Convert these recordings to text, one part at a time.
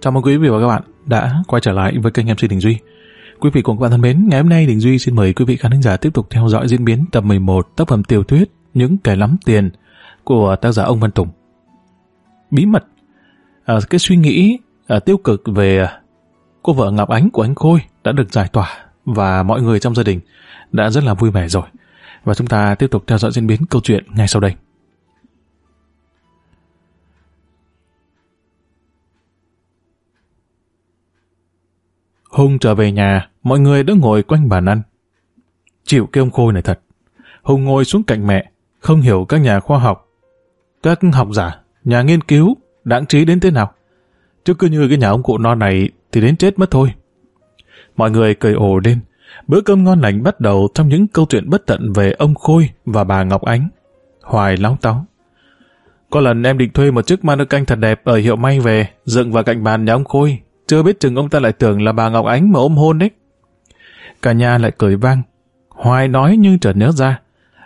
Chào mừng quý vị và các bạn đã quay trở lại với kênh MC Đình Duy. Quý vị cùng các bạn thân mến, ngày hôm nay Đình Duy xin mời quý vị khán giả tiếp tục theo dõi diễn biến tập 11 tác phẩm tiểu thuyết Những kẻ lắm tiền của tác giả ông Văn Tùng. Bí mật, à, cái suy nghĩ à, tiêu cực về cô vợ Ngọc Ánh của anh Khôi đã được giải tỏa và mọi người trong gia đình đã rất là vui vẻ rồi. Và chúng ta tiếp tục theo dõi diễn biến câu chuyện ngay sau đây. Hùng trở về nhà, mọi người đã ngồi quanh bàn ăn. Chịu cái ông Khôi này thật. Hùng ngồi xuống cạnh mẹ, không hiểu các nhà khoa học, các học giả, nhà nghiên cứu, đáng trí đến thế nào. Chứ cứ như cái nhà ông cụ non này thì đến chết mất thôi. Mọi người cười ồ lên. Bữa cơm ngon lành bắt đầu trong những câu chuyện bất tận về ông Khôi và bà Ngọc Ánh. Hoài láo táo. Có lần em định thuê một chiếc manu canh thật đẹp ở hiệu may về, dựng vào cạnh bàn nhà ông Khôi, chưa biết chừng ông ta lại tưởng là bà Ngọc Ánh mà ôm hôn đấy. Cả nhà lại cười vang. Hoài nói như chợt nhớ ra.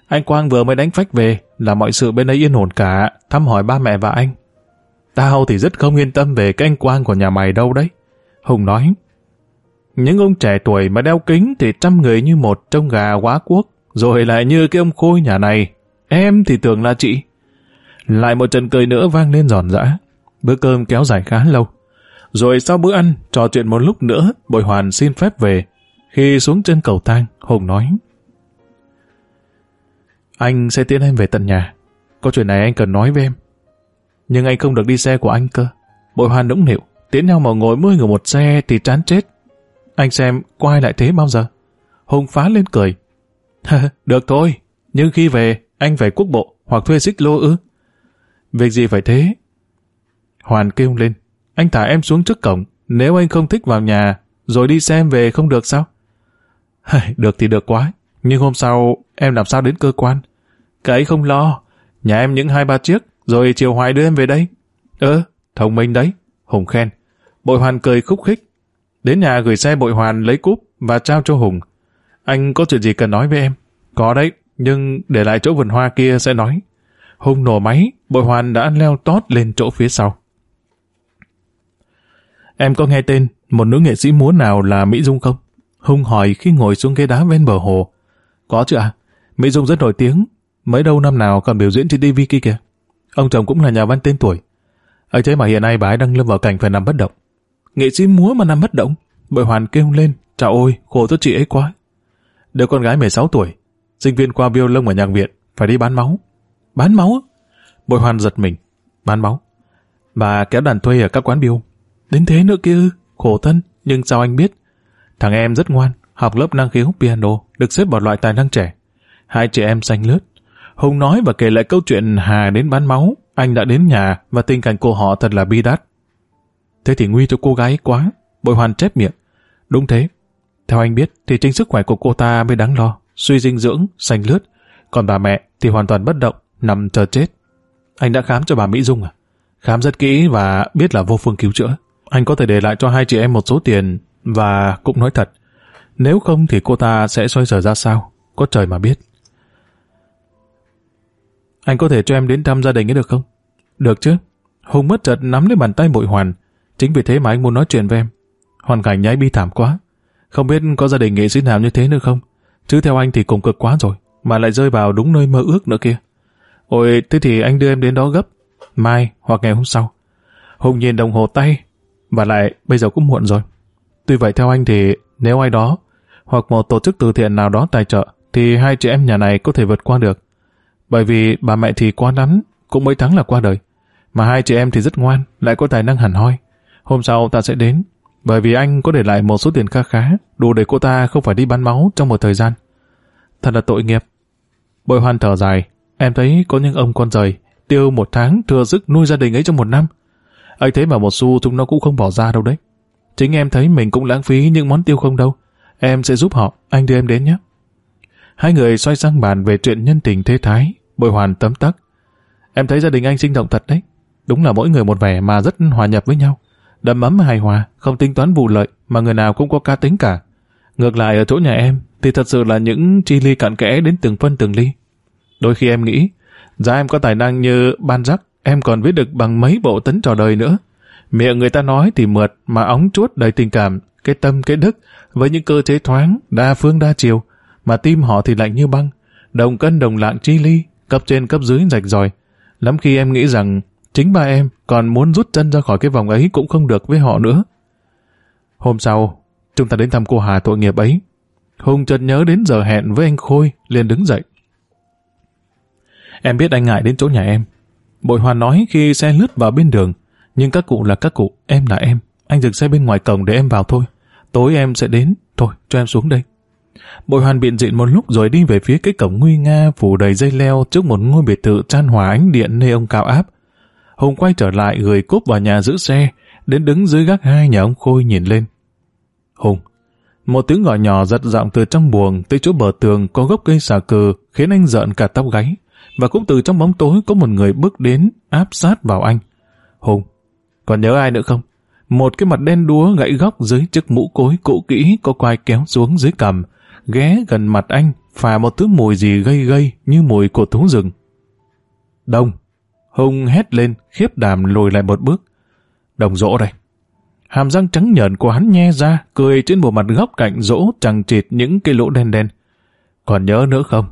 Anh Quang vừa mới đánh phách về, là mọi sự bên ấy yên ổn cả, thăm hỏi ba mẹ và anh. Tao thì rất không yên tâm về cái anh Quang của nhà mày đâu đấy. Hùng nói. Những ông trẻ tuổi mà đeo kính thì trăm người như một trông gà quá quốc, rồi lại như cái ông Khôi nhà này. Em thì tưởng là chị. Lại một trận cười nữa vang lên giòn giã. Bữa cơm kéo dài khá lâu. Rồi sau bữa ăn, trò chuyện một lúc nữa, bội hoàn xin phép về. Khi xuống trên cầu thang, Hùng nói. Anh sẽ tiễn em về tận nhà. Có chuyện này anh cần nói với em. Nhưng anh không được đi xe của anh cơ. Bội hoàn đũng nịu, tiễn nhau mà ngồi mươi người một xe thì chán chết. Anh xem, quay lại thế bao giờ? Hùng phá lên cười. được thôi, nhưng khi về, anh phải quốc bộ hoặc thuê xích lô ư. Việc gì phải thế? Hoàn kêu lên. Anh thả em xuống trước cổng, nếu anh không thích vào nhà, rồi đi xem về không được sao? được thì được quá, nhưng hôm sau em làm sao đến cơ quan? Cái ấy không lo, nhà em những hai ba chiếc, rồi chiều hoài đưa em về đây. Ơ, thông minh đấy, Hùng khen. Bội Hoàn cười khúc khích. Đến nhà gửi xe Bội Hoàn lấy cúp và trao cho Hùng. Anh có chuyện gì cần nói với em? Có đấy, nhưng để lại chỗ vườn hoa kia sẽ nói. Hùng nổ máy, Bội Hoàn đã leo tót lên chỗ phía sau. Em có nghe tên một nữ nghệ sĩ múa nào là Mỹ Dung không? Hùng hỏi khi ngồi xuống ghế đá ven bờ hồ. Có chứ à? Mỹ Dung rất nổi tiếng. Mấy đâu năm nào còn biểu diễn trên TV kia kìa. Ông chồng cũng là nhà văn tên tuổi. ấy thế mà hiện nay bà ấy đang lâm vào cảnh phải nằm bất động. Nghệ sĩ múa mà nằm bất động. Bội Hoàn kêu lên. Chào ôi, khổ cho chị ấy quá. Đứa con gái 16 tuổi. Sinh viên qua biêu lông ở nhạc viện. Phải đi bán máu. Bán máu? Bội Hoàn giật mình. Bán máu. Bà kéo đàn thuê ở các quán biêu. Đến thế nữa kia khổ thân, nhưng sao anh biết? Thằng em rất ngoan, học lớp năng khiếu piano, được xếp vào loại tài năng trẻ. Hai chị em xanh lướt. Hùng nói và kể lại câu chuyện Hà đến bán máu, anh đã đến nhà và tình cảnh của họ thật là bi đát. Thế thì nguy cho cô gái quá, bội hoàn chép miệng. Đúng thế. Theo anh biết thì chính sức khỏe của cô ta mới đáng lo, suy dinh dưỡng, xanh lướt. Còn bà mẹ thì hoàn toàn bất động, nằm chờ chết. Anh đã khám cho bà Mỹ Dung à? Khám rất kỹ và biết là vô phương cứu chữa. Anh có thể để lại cho hai chị em một số tiền và cũng nói thật. Nếu không thì cô ta sẽ xoay sở ra sao? Có trời mà biết. Anh có thể cho em đến thăm gia đình ấy được không? Được chứ. Hùng mất chợt nắm lấy bàn tay bội hoàn. Chính vì thế mà anh muốn nói chuyện với em. Hoàn cảnh nhái bi thảm quá. Không biết có gia đình nghệ sĩ nào như thế nữa không? Chứ theo anh thì cùng cực quá rồi. Mà lại rơi vào đúng nơi mơ ước nữa kia. Ôi, thế thì anh đưa em đến đó gấp. Mai hoặc ngày hôm sau. Hùng nhìn đồng hồ tay và lại bây giờ cũng muộn rồi. Tuy vậy theo anh thì nếu ai đó hoặc một tổ chức từ thiện nào đó tài trợ thì hai chị em nhà này có thể vượt qua được. Bởi vì bà mẹ thì quá nắn cũng mấy tháng là qua đời. Mà hai chị em thì rất ngoan, lại có tài năng hẳn hoi. Hôm sau ta sẽ đến, bởi vì anh có để lại một số tiền khá khá, đủ để cô ta không phải đi bán máu trong một thời gian. Thật là tội nghiệp. Bội hoan thở dài, em thấy có những ông con rời, tiêu một tháng thừa sức nuôi gia đình ấy trong một năm ấy thế mà một xu chúng nó cũng không bỏ ra đâu đấy. Chính em thấy mình cũng lãng phí những món tiêu không đâu. Em sẽ giúp họ, anh đưa em đến nhé. Hai người xoay sang bàn về chuyện nhân tình thế thái, bồi hoàn tấm tắc. Em thấy gia đình anh sinh động thật đấy. Đúng là mỗi người một vẻ mà rất hòa nhập với nhau. Đầm ấm hài hòa, không tính toán vụ lợi mà người nào cũng có cá tính cả. Ngược lại ở chỗ nhà em thì thật sự là những chi ly cạn kẽ đến từng phân từng ly, Đôi khi em nghĩ, giá em có tài năng như ban rắc, em còn viết được bằng mấy bộ tấn trò đời nữa. Miệng người ta nói thì mượt mà óng chuốt đầy tình cảm, cái tâm cái đức, với những cơ chế thoáng, đa phương đa chiều, mà tim họ thì lạnh như băng, đồng cân đồng lạng chi ly, cấp trên cấp dưới rạch ròi. Lắm khi em nghĩ rằng chính ba em còn muốn rút chân ra khỏi cái vòng ấy cũng không được với họ nữa. Hôm sau, chúng ta đến thăm cô Hà tội nghiệp ấy. Hùng chợt nhớ đến giờ hẹn với anh Khôi, liền đứng dậy. Em biết anh ngại đến chỗ nhà em. Bội Hoàn nói khi xe lướt vào bên đường, nhưng các cụ là các cụ, em là em. Anh dừng xe bên ngoài cổng để em vào thôi. Tối em sẽ đến. Thôi, cho em xuống đây. Bội Hoàn biện diện một lúc rồi đi về phía cái cổng nguy nga phủ đầy dây leo trước một ngôi biệt thự chan hòa ánh điện nơi ông cao áp. Hùng quay trở lại gửi cúp vào nhà giữ xe, đến đứng dưới gác hai nhà ông Khôi nhìn lên. Hùng, một tiếng gọi nhỏ giật giọng từ trong buồng tới chỗ bờ tường có gốc cây xà cừ khiến anh giận cả tóc gáy. Và cũng từ trong bóng tối có một người bước đến áp sát vào anh. Hùng, còn nhớ ai nữa không? Một cái mặt đen đúa gãy góc dưới chiếc mũ cối cũ kỹ có quai kéo xuống dưới cằm, ghé gần mặt anh, phà một thứ mùi gì gây gây như mùi của thú rừng. Đông, Hùng hét lên, khiếp đàm lùi lại một bước. Đồng rỗ đây. Hàm răng trắng nhợn của hắn nhe ra, cười trên bộ mặt góc cạnh rỗ chẳng chịt những cái lỗ đen đen. Còn nhớ nữa không?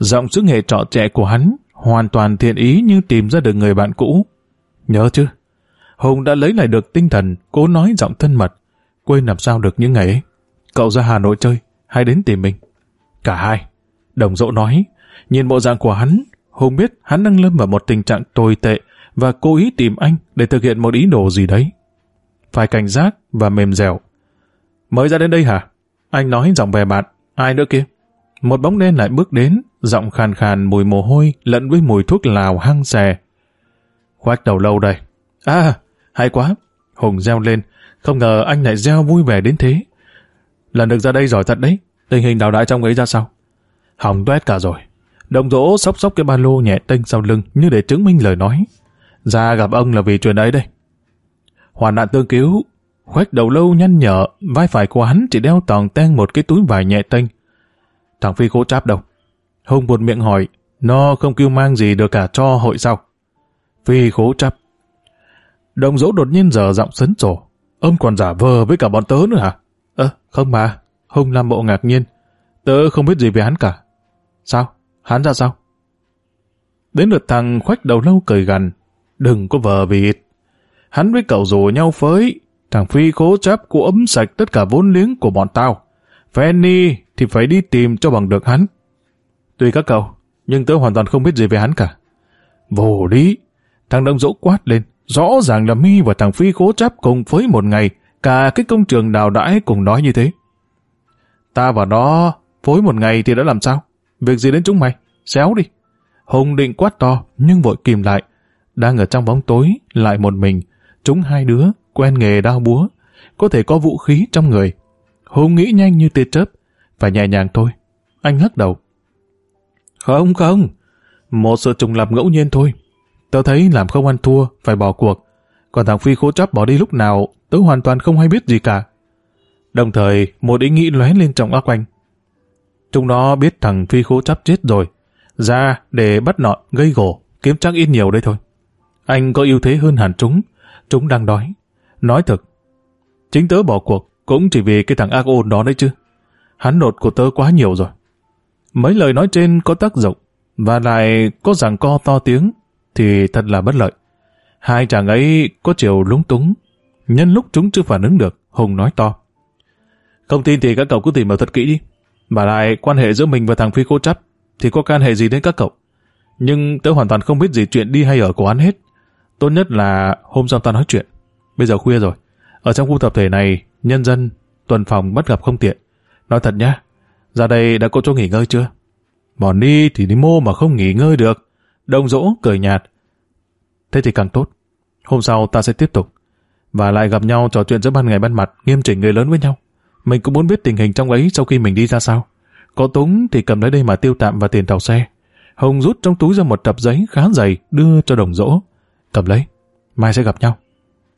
Giọng sức nghệ trọ trẻ của hắn hoàn toàn thiện ý như tìm ra được người bạn cũ. Nhớ chứ? Hùng đã lấy lại được tinh thần, cố nói giọng thân mật. Quên làm sao được những ngày ấy. Cậu ra Hà Nội chơi, hay đến tìm mình? Cả hai. Đồng dỗ nói, nhìn bộ dạng của hắn, Hùng biết hắn đang lâm vào một tình trạng tồi tệ và cố ý tìm anh để thực hiện một ý đồ gì đấy. Phải cảnh giác và mềm dẻo. Mới ra đến đây hả? Anh nói giọng về bạn. Ai nữa kia? Một bóng đen lại bước đến, giọng khàn khàn mùi mồ hôi lẫn với mùi thuốc lào hăng xè. Khoách đầu lâu đây. À, hay quá. Hùng reo lên. Không ngờ anh lại reo vui vẻ đến thế. Lần được ra đây giỏi thật đấy. Tình hình đào đại trong ấy ra sao? Hỏng tuét cả rồi. Đồng dỗ sóc sóc cái ba lô nhẹ tênh sau lưng như để chứng minh lời nói. Ra gặp ông là vì chuyện ấy đây. Hoàn nạn tương cứu, khoách đầu lâu nhăn nhở, vai phải của hắn chỉ đeo toàn ten một cái túi vải nhẹ tênh. Thằng Phi cố cháp đâu? Hùng buồn miệng hỏi, nó không kêu mang gì được cả cho hội sao? Phi cố chắp. Đồng dỗ đột nhiên giờ giọng sấn sổ. Ông còn giả vờ với cả bọn tớ nữa hả? Ơ, không mà. Hùng làm bộ ngạc nhiên. Tớ không biết gì về hắn cả. Sao? Hắn ra sao? Đến lượt thằng khoách đầu lâu cười gằn. Đừng có vờ vịt. Hắn với cậu rủ nhau phới. Thằng Phi cố chấp của ấm sạch tất cả vốn liếng của bọn tao. Fanny thì phải đi tìm cho bằng được hắn. Tùy các cậu, nhưng tớ hoàn toàn không biết gì về hắn cả. Vô lý! Thằng Đông Dỗ quát lên. Rõ ràng là mi và thằng Phi cố chấp cùng với một ngày. Cả cái công trường đào đãi cùng nói như thế. Ta và nó phối một ngày thì đã làm sao? Việc gì đến chúng mày? Xéo đi. Hùng định quát to, nhưng vội kìm lại. Đang ở trong bóng tối, lại một mình. Chúng hai đứa, quen nghề đao búa. Có thể có vũ khí trong người. Hùng nghĩ nhanh như tia chớp. Phải nhẹ nhàng thôi. Anh lắc đầu. Không không. Một sự trùng lập ngẫu nhiên thôi. Tớ thấy làm không ăn thua, phải bỏ cuộc. Còn thằng Phi khố chấp bỏ đi lúc nào, tớ hoàn toàn không hay biết gì cả. Đồng thời, một ý nghĩ lóe lên trong óc anh. Chúng nó biết thằng Phi khố chấp chết rồi. Ra để bắt nọn, gây gổ, kiếm chắc ít nhiều đây thôi. Anh có ưu thế hơn hẳn chúng. Chúng đang đói. Nói thật, chính tớ bỏ cuộc cũng chỉ vì cái thằng ác ôn đó đấy chứ. Hắn nột của tớ quá nhiều rồi. Mấy lời nói trên có tác dụng và lại có rằng co to tiếng thì thật là bất lợi. Hai chàng ấy có chiều lúng túng. Nhân lúc chúng chưa phản ứng được, Hùng nói to. Không tin thì các cậu cứ tìm hiểu thật kỹ đi. Mà lại quan hệ giữa mình và thằng Phi Cô Chấp thì có can hệ gì đến các cậu. Nhưng tớ hoàn toàn không biết gì chuyện đi hay ở của hắn hết. Tốt nhất là hôm sau ta nói chuyện. Bây giờ khuya rồi. Ở trong khu tập thể này, nhân dân, tuần phòng bắt gặp không tiện. Nói thật nhá, ra đây đã có chỗ nghỉ ngơi chưa? Bỏ đi thì đi mô mà không nghỉ ngơi được. Đồng dỗ cười nhạt. Thế thì càng tốt. Hôm sau ta sẽ tiếp tục. Và lại gặp nhau trò chuyện giữa ban ngày ban mặt, nghiêm chỉnh người lớn với nhau. Mình cũng muốn biết tình hình trong ấy sau khi mình đi ra sao. Có túng thì cầm lấy đây mà tiêu tạm và tiền tàu xe. Hồng rút trong túi ra một tập giấy khá dày đưa cho đồng dỗ. Cầm lấy, mai sẽ gặp nhau.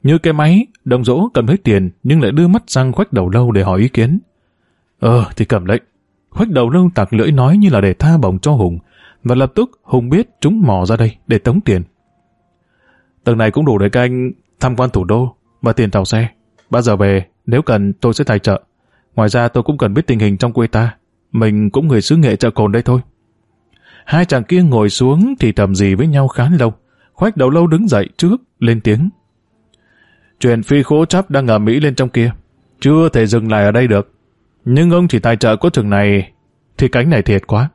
Như cái máy, đồng dỗ cầm lấy tiền nhưng lại đưa mắt sang khoách đầu lâu để hỏi ý kiến. Ờ thì cầm lấy. Khoách đầu lâu tặc lưỡi nói như là để tha bổng cho Hùng. và lập tức Hùng biết chúng mò ra đây để tống tiền. Tầng này cũng đủ để các anh tham quan thủ đô và tiền tàu xe. Bao giờ về, nếu cần tôi sẽ tài trợ. Ngoài ra tôi cũng cần biết tình hình trong quê ta. Mình cũng người xứ nghệ chợ cồn đây thôi. Hai chàng kia ngồi xuống thì thầm gì với nhau khá lâu. Khoách đầu lâu đứng dậy trước, lên tiếng. Chuyện phi khố chắp đang ở Mỹ lên trong kia. Chưa thể dừng lại ở đây được. Nhưng ông chỉ tài trợ có trường này, thì cánh này thiệt quá.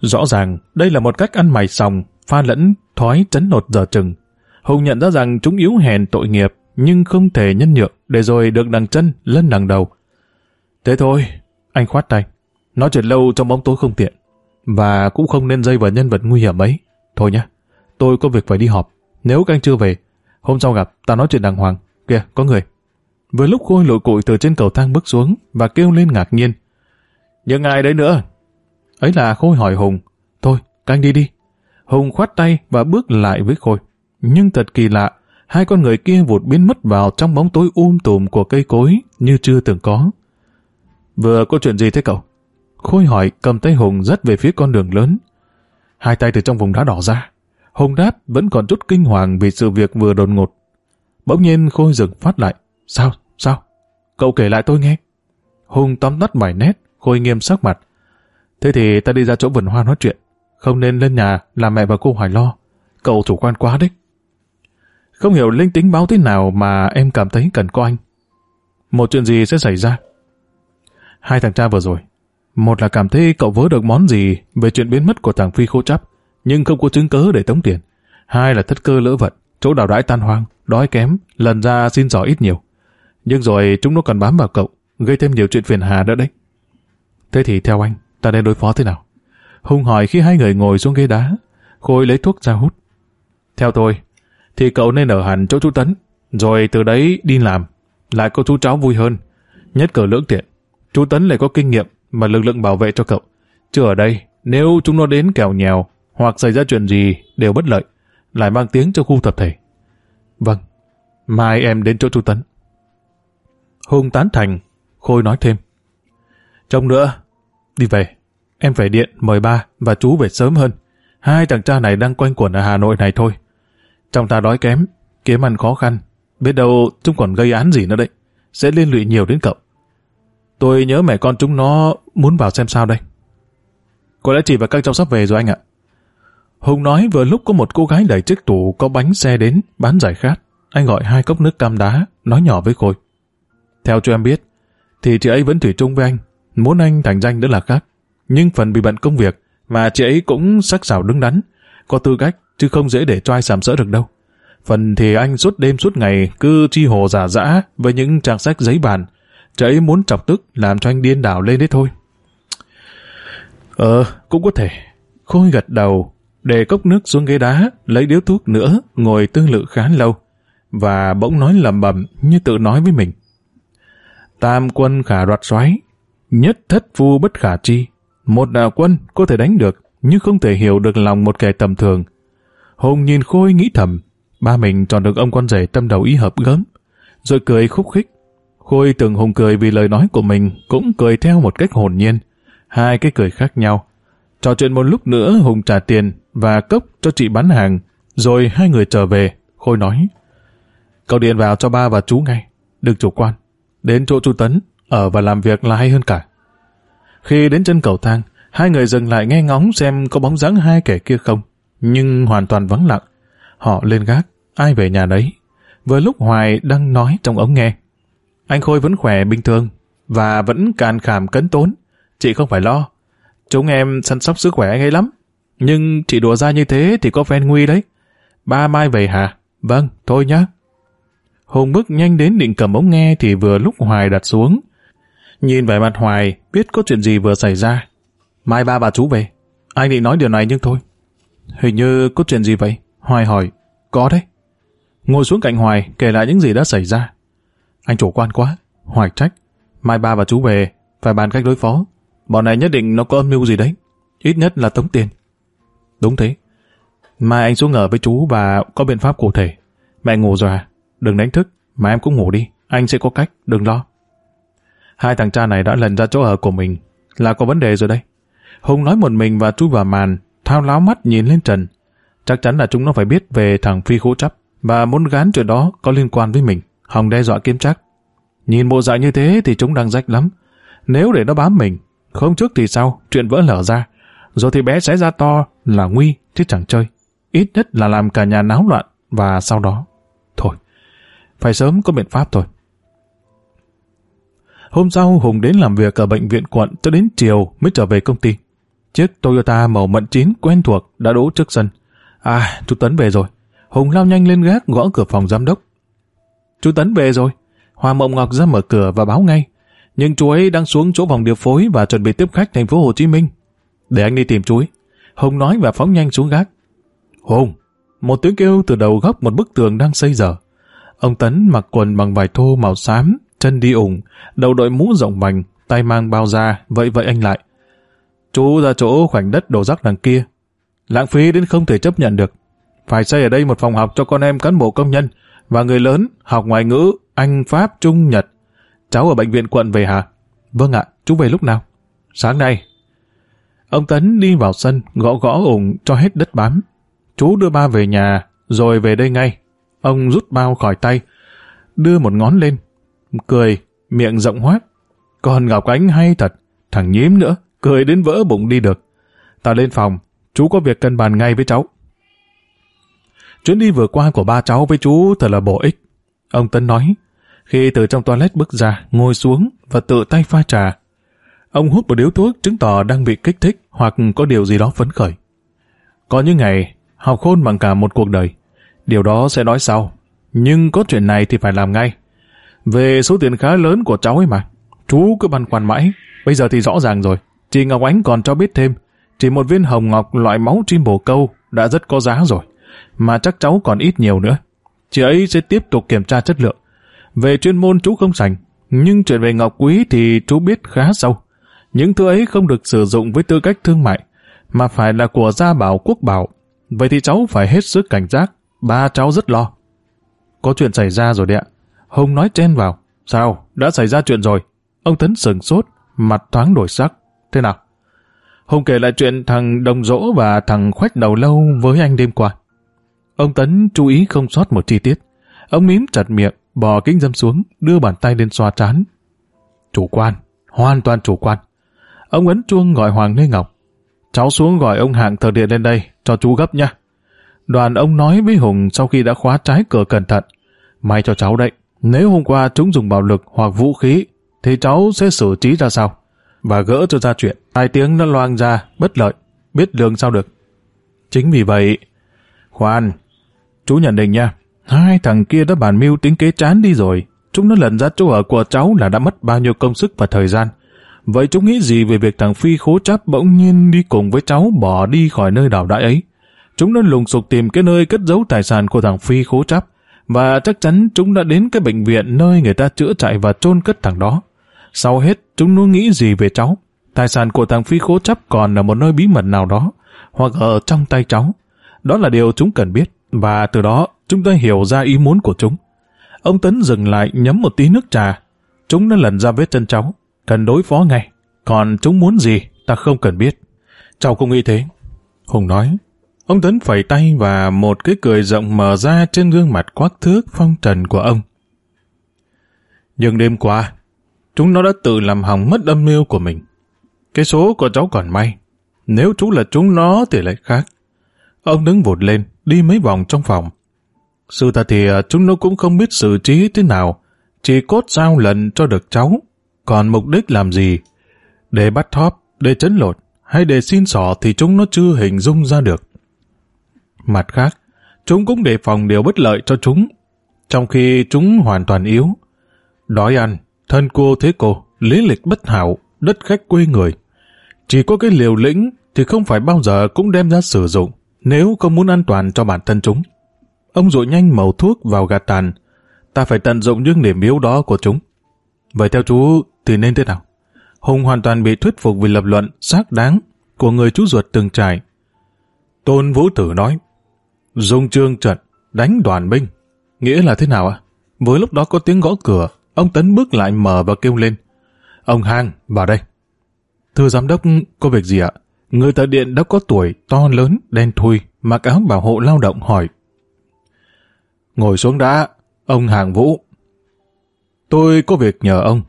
Rõ ràng, đây là một cách ăn mày sòng, pha lẫn, thói chấn nột giờ chừng. Hùng nhận ra rằng chúng yếu hèn tội nghiệp, nhưng không thể nhân nhượng, để rồi được đằng chân, lân đằng đầu. Thế thôi, anh khoát tay. Nói chuyện lâu trong bóng tối không tiện. Và cũng không nên dây vào nhân vật nguy hiểm ấy. Thôi nhá, tôi có việc phải đi họp. Nếu các anh chưa về, hôm sau gặp, ta nói chuyện đàng hoàng. Kìa, có người. Vừa lúc Khôi lội cụi từ trên cầu thang bước xuống và kêu lên ngạc nhiên. Nhưng ai đấy nữa? Ấy là Khôi hỏi Hùng. Thôi, các anh đi đi. Hùng khoát tay và bước lại với Khôi. Nhưng thật kỳ lạ, hai con người kia vụt biến mất vào trong bóng tối um tùm của cây cối như chưa từng có. Vừa có chuyện gì thế cậu? Khôi hỏi cầm tay Hùng dắt về phía con đường lớn. Hai tay từ trong vùng đá đỏ ra. Hùng đáp vẫn còn chút kinh hoàng vì sự việc vừa đột ngột. Bỗng nhiên Khôi dừng phát lại. Sao? Sao? Cậu kể lại tôi nghe. Hùng tóm tắt vài nét, Khôi nghiêm sắc mặt. Thế thì ta đi ra chỗ vườn hoa nói chuyện. Không nên lên nhà làm mẹ và cô hoài lo. Cậu chủ quan quá đấy. Không hiểu linh tính báo thế nào mà em cảm thấy cần có anh. Một chuyện gì sẽ xảy ra? Hai thằng cha vừa rồi. Một là cảm thấy cậu vớ được món gì về chuyện biến mất của thằng Phi khô chắp, nhưng không có chứng cớ để tống tiền. Hai là thất cơ lỡ vận, chỗ đào đãi tan hoang, đói kém, lần ra xin giỏ ít nhiều. Nhưng rồi chúng nó còn bám vào cậu, gây thêm nhiều chuyện phiền hà nữa đấy. Thế thì theo anh, ta nên đối phó thế nào? Hùng hỏi khi hai người ngồi xuống ghế đá, Khôi lấy thuốc ra hút. Theo tôi, thì cậu nên ở hẳn chỗ chú Tấn, rồi từ đấy đi làm, lại có chú cháu vui hơn. Nhất cờ lưỡng tiện, chú Tấn lại có kinh nghiệm mà lực lượng bảo vệ cho cậu. Chứ ở đây, nếu chúng nó đến kèo nhèo hoặc xảy ra chuyện gì đều bất lợi, lại mang tiếng cho khu tập thể. Vâng, mai em đến chỗ chú Tấn. Hùng tán thành, Khôi nói thêm. Trông nữa, đi về, em phải điện mời ba và chú về sớm hơn. Hai thằng cha này đang quanh quẩn ở Hà Nội này thôi. Trong ta đói kém, kiếm ăn khó khăn, biết đâu chúng còn gây án gì nữa đấy, sẽ liên lụy nhiều đến cậu. Tôi nhớ mẹ con chúng nó muốn vào xem sao đây. Có lẽ chỉ và các cháu sắp về rồi anh ạ. Hùng nói vừa lúc có một cô gái đẩy chiếc tủ có bánh xe đến bán giải khát. Anh gọi hai cốc nước cam đá, nói nhỏ với Khôi. Theo cho em biết, thì chị ấy vẫn thủy chung với anh, muốn anh thành danh nữa là khác. Nhưng phần bị bận công việc, mà chị ấy cũng sắc sảo đứng đắn, có tư cách, chứ không dễ để cho ai sàm sỡ được đâu. Phần thì anh suốt đêm suốt ngày cứ chi hồ giả dã với những trang sách giấy bàn, chị ấy muốn chọc tức làm cho anh điên đảo lên đấy thôi. Ờ, cũng có thể. Khôi gật đầu, để cốc nước xuống ghế đá, lấy điếu thuốc nữa, ngồi tư lự khá lâu, và bỗng nói lầm bầm như tự nói với mình. Tam quân khả đoạt xoáy, nhất thất phu bất khả chi. Một đạo quân có thể đánh được, nhưng không thể hiểu được lòng một kẻ tầm thường. Hùng nhìn Khôi nghĩ thầm, ba mình chọn được ông con rể tâm đầu ý hợp gớm, rồi cười khúc khích. Khôi tưởng Hùng cười vì lời nói của mình, cũng cười theo một cách hồn nhiên. Hai cái cười khác nhau. Trò chuyện một lúc nữa Hùng trả tiền và cốc cho chị bán hàng, rồi hai người trở về. Khôi nói, cậu điện vào cho ba và chú ngay, đừng chủ quan. Đến chỗ chú Tấn, ở và làm việc là hay hơn cả. Khi đến chân cầu thang, hai người dừng lại nghe ngóng xem có bóng dáng hai kẻ kia không, nhưng hoàn toàn vắng lặng. Họ lên gác, ai về nhà đấy. Vừa lúc Hoài đang nói trong ống nghe. Anh Khôi vẫn khỏe bình thường, và vẫn càn khảm cấn tốn. Chị không phải lo. Chúng em săn sóc sức khỏe anh ấy lắm. Nhưng chị đùa ra như thế thì có phen nguy đấy. Ba mai về hả? Vâng, thôi nhá. Hùng bước nhanh đến định cầm ống nghe thì vừa lúc Hoài đặt xuống. Nhìn vẻ mặt Hoài, biết có chuyện gì vừa xảy ra. Mai ba bà chú về. Anh định nói điều này nhưng thôi. Hình như có chuyện gì vậy? Hoài hỏi. Có đấy. Ngồi xuống cạnh Hoài, kể lại những gì đã xảy ra. Anh chủ quan quá. Hoài trách. Mai ba và chú về, phải bàn cách đối phó. Bọn này nhất định nó có âm mưu gì đấy. Ít nhất là tống tiền. Đúng thế. Mai anh xuống ở với chú và có biện pháp cụ thể. Mẹ ngủ rồi à? Đừng đánh thức, mà em cũng ngủ đi. Anh sẽ có cách, đừng lo. Hai thằng cha này đã lần ra chỗ ở của mình. Là có vấn đề rồi đây. Hùng nói một mình và chui vào màn, thao láo mắt nhìn lên Trần. Chắc chắn là chúng nó phải biết về thằng Phi Khố Chấp và muốn gán chuyện đó có liên quan với mình. Hồng đe dọa kiếm chắc. Nhìn bộ dạng như thế thì chúng đang rách lắm. Nếu để nó bám mình, không trước thì sau, chuyện vỡ lở ra. Rồi thì bé sẽ ra to là nguy, chứ chẳng chơi. Ít nhất là làm cả nhà náo loạn và sau đó. Thôi, phải sớm có biện pháp thôi. Hôm sau Hùng đến làm việc ở bệnh viện quận cho đến chiều mới trở về công ty. Chiếc Toyota màu mận chín quen thuộc đã đỗ trước sân. À, chú Tấn về rồi. Hùng lao nhanh lên gác gõ cửa phòng giám đốc. Chú Tấn về rồi. Hoa Mộng Ngọc ra mở cửa và báo ngay. Nhưng chú ấy đang xuống chỗ phòng điều phối và chuẩn bị tiếp khách thành phố Hồ Chí Minh. Để anh đi tìm chú ấy. Hùng nói và phóng nhanh xuống gác. Hùng! Một tiếng kêu từ đầu góc một bức tường đang xây dở. Ông Tấn mặc quần bằng vải thô màu xám, chân đi ủng, đầu đội mũ rộng vành, tay mang bao da, vậy vậy anh lại. Chú ra chỗ khoảnh đất đổ rác đằng kia. Lãng phí đến không thể chấp nhận được. Phải xây ở đây một phòng học cho con em cán bộ công nhân và người lớn học ngoại ngữ, Anh, Pháp, Trung, Nhật. Cháu ở bệnh viện quận về hả? Vâng ạ, chú về lúc nào? Sáng nay. Ông Tấn đi vào sân, gõ gõ ủng cho hết đất bám. Chú đưa ba về nhà, rồi về đây ngay. Ông rút bao khỏi tay, đưa một ngón lên, cười, miệng rộng hoác. Còn Ngọc Ánh hay thật, thằng nhím nữa, cười đến vỡ bụng đi được. Ta lên phòng, chú có việc cần bàn ngay với cháu. Chuyến đi vừa qua của ba cháu với chú thật là bổ ích. Ông tấn nói, khi từ trong toilet bước ra, ngồi xuống và tự tay pha trà. Ông hút một điếu thuốc chứng tỏ đang bị kích thích hoặc có điều gì đó phấn khởi. Có những ngày, học khôn bằng cả một cuộc đời. Điều đó sẽ nói sau. Nhưng có chuyện này thì phải làm ngay. Về số tiền khá lớn của cháu ấy mà. Chú cứ băn khoăn mãi. Bây giờ thì rõ ràng rồi. Chị Ngọc Ánh còn cho biết thêm. Chỉ một viên hồng ngọc loại máu chim bồ câu đã rất có giá rồi. Mà chắc cháu còn ít nhiều nữa. Chị ấy sẽ tiếp tục kiểm tra chất lượng. Về chuyên môn chú không sành. Nhưng chuyện về ngọc quý thì chú biết khá sâu. Những thứ ấy không được sử dụng với tư cách thương mại, mà phải là của gia bảo quốc bảo. Vậy thì cháu phải hết sức cảnh giác. Ba cháu rất lo. Có chuyện xảy ra rồi đấy ạ. Hùng nói chen vào. Sao? Đã xảy ra chuyện rồi. Ông Tấn sừng sốt, mặt thoáng đổi sắc. Thế nào? Hùng kể lại chuyện thằng Đồng Dỗ và thằng Khoách Đầu Lâu với anh đêm qua. Ông Tấn chú ý không sót một chi tiết. Ông mím chặt miệng, bò kính dâm xuống, đưa bàn tay lên xoa trán. Chủ quan, hoàn toàn chủ quan. Ông ấn chuông gọi Hoàng Lê Ngọc. Cháu xuống gọi ông Hạng thờ điện lên đây, cho chú gấp nha. Đoàn ông nói với Hùng sau khi đã khóa trái cửa cẩn thận. May cho cháu đấy, nếu hôm qua chúng dùng bạo lực hoặc vũ khí, thì cháu sẽ xử trí ra sao? Và gỡ cho ra chuyện. Hai tiếng nó loang ra, bất lợi, biết lường sao được. Chính vì vậy... Khoan, chú nhận định nha. Hai thằng kia đã bàn mưu tính kế chán đi rồi. Chúng nó lần ra chỗ ở của cháu là đã mất bao nhiêu công sức và thời gian. Vậy chúng nghĩ gì về việc thằng Phi khố chấp bỗng nhiên đi cùng với cháu bỏ đi khỏi nơi đảo đại ấy? Chúng đã lùng sục tìm cái nơi cất giấu tài sản của thằng Phi khố chấp và chắc chắn chúng đã đến cái bệnh viện nơi người ta chữa chạy và chôn cất thằng đó. Sau hết, chúng nó nghĩ gì về cháu? Tài sản của thằng Phi khố chấp còn ở một nơi bí mật nào đó, hoặc ở trong tay cháu. Đó là điều chúng cần biết, và từ đó chúng ta hiểu ra ý muốn của chúng. Ông Tấn dừng lại nhấm một tí nước trà. Chúng đã lần ra vết chân cháu, cần đối phó ngay. Còn chúng muốn gì, ta không cần biết. Cháu cũng nghĩ thế. Hùng nói, Ông Tấn phẩy tay và một cái cười rộng mở ra trên gương mặt quắc thước phong trần của ông. Nhưng đêm qua, chúng nó đã tự làm hỏng mất âm mưu của mình. Cái số của cháu còn may. Nếu chú là chúng nó thì lại khác. Ông đứng vụt lên, đi mấy vòng trong phòng. Sự thật thì à, chúng nó cũng không biết xử trí thế nào, chỉ cốt sao lần cho được cháu. Còn mục đích làm gì? Để bắt thóp, để chấn lột, hay để xin sỏ thì chúng nó chưa hình dung ra được. Mặt khác, chúng cũng đề phòng điều bất lợi cho chúng, trong khi chúng hoàn toàn yếu. Đói ăn, thân cô thế cô, lý lịch bất hảo, đất khách quê người. Chỉ có cái liều lĩnh thì không phải bao giờ cũng đem ra sử dụng, nếu không muốn an toàn cho bản thân chúng. Ông rội nhanh màu thuốc vào gạt tàn, ta phải tận dụng những điểm yếu đó của chúng. Vậy theo chú thì nên thế nào? Hùng hoàn toàn bị thuyết phục vì lập luận xác đáng của người chú ruột từng trải. Tôn Vũ Tử nói, Dùng trương trận, đánh đoàn binh. Nghĩa là thế nào ạ? Với lúc đó có tiếng gõ cửa, ông Tấn bước lại mở và kêu lên. Ông Hang, vào đây. Thưa giám đốc, có việc gì ạ? Người thợ điện đã có tuổi, to lớn, đen thui, mặc áo bảo hộ lao động hỏi. Ngồi xuống đã, ông Hàng Vũ. Tôi có việc nhờ ông.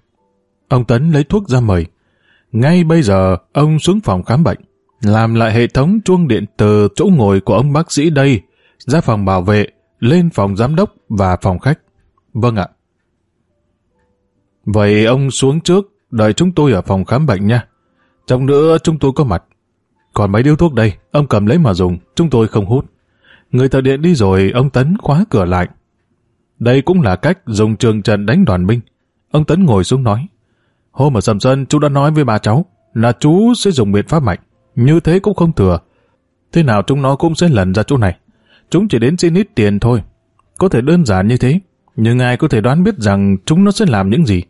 Ông Tấn lấy thuốc ra mời. Ngay bây giờ, ông xuống phòng khám bệnh, làm lại hệ thống chuông điện từ chỗ ngồi của ông bác sĩ đây, ra phòng bảo vệ, lên phòng giám đốc và phòng khách. Vâng ạ. Vậy ông xuống trước, đợi chúng tôi ở phòng khám bệnh nha. Trong nữa chúng tôi có mặt. Còn mấy điếu thuốc đây, ông cầm lấy mà dùng, chúng tôi không hút. Người thợ điện đi rồi, ông Tấn khóa cửa lại. Đây cũng là cách dùng trường trần đánh đoàn binh. Ông Tấn ngồi xuống nói. Hôm ở Sầm Sơn, chú đã nói với bà cháu là chú sẽ dùng biện pháp mạnh. Như thế cũng không thừa. Thế nào chúng nó cũng sẽ lần ra chỗ này. Chúng chỉ đến xin ít tiền thôi. Có thể đơn giản như thế, nhưng ai có thể đoán biết rằng chúng nó sẽ làm những gì.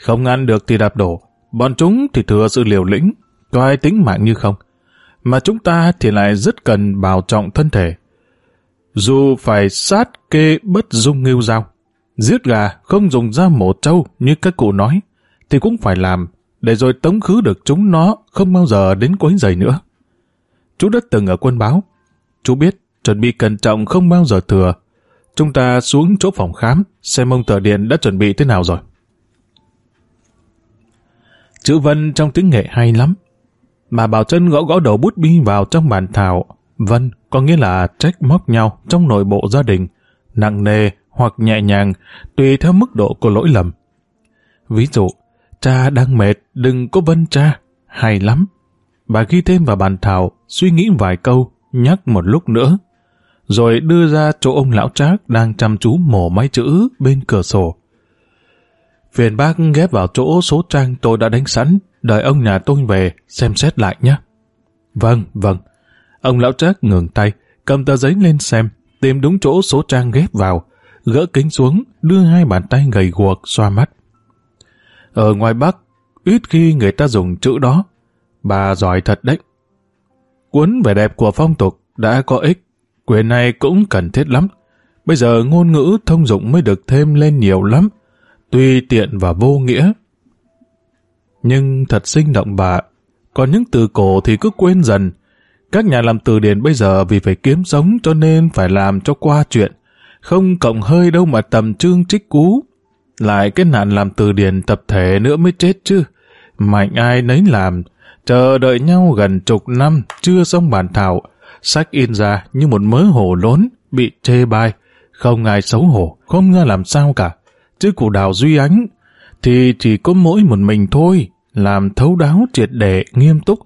Không ăn được thì đạp đổ, bọn chúng thì thừa sự liều lĩnh, coi tính mạng như không. Mà chúng ta thì lại rất cần bảo trọng thân thể. Dù phải sát kê bất dung ngưu dao, giết gà không dùng da mổ trâu như các cụ nói, thì cũng phải làm, để rồi tống khứ được chúng nó không bao giờ đến quấy giày nữa. Chú đã từng ở quân báo, chú biết chuẩn bị cẩn trọng không bao giờ thừa. Chúng ta xuống chỗ phòng khám, xem ông tờ điện đã chuẩn bị thế nào rồi. Chữ Vân trong tiếng nghệ hay lắm. Mà Bảo chân gõ gõ đầu bút bi vào trong bàn thảo. Vân có nghĩa là trách móc nhau trong nội bộ gia đình, nặng nề hoặc nhẹ nhàng, tùy theo mức độ của lỗi lầm. Ví dụ, cha đang mệt, đừng có vân cha, hay lắm. Bà ghi thêm vào bàn thảo, suy nghĩ vài câu, nhắc một lúc nữa. Rồi đưa ra chỗ ông lão trác đang chăm chú mổ máy chữ bên cửa sổ. Phiền bác ghép vào chỗ số trang tôi đã đánh sẵn, đợi ông nhà tôi về, xem xét lại nhé. Vâng, vâng. Ông lão trác ngừng tay, cầm tờ giấy lên xem, tìm đúng chỗ số trang ghép vào, gỡ kính xuống, đưa hai bàn tay gầy guộc xoa mắt. Ở ngoài Bắc, ít khi người ta dùng chữ đó. Bà giỏi thật đấy. Cuốn vẻ đẹp của phong tục đã có ích, quyền này cũng cần thiết lắm. Bây giờ ngôn ngữ thông dụng mới được thêm lên nhiều lắm tuy tiện và vô nghĩa. Nhưng thật sinh động bà, còn những từ cổ thì cứ quên dần. Các nhà làm từ điển bây giờ vì phải kiếm sống cho nên phải làm cho qua chuyện, không cộng hơi đâu mà tầm trương trích cú. Lại cái nạn làm từ điển tập thể nữa mới chết chứ. Mạnh ai nấy làm, chờ đợi nhau gần chục năm, chưa xong bản thảo, sách in ra như một mớ hổ lốn, bị chê bai, không ai xấu hổ, không ra làm sao cả chứ cụ đào Duy Ánh thì chỉ có mỗi một mình thôi, làm thấu đáo triệt để, nghiêm túc,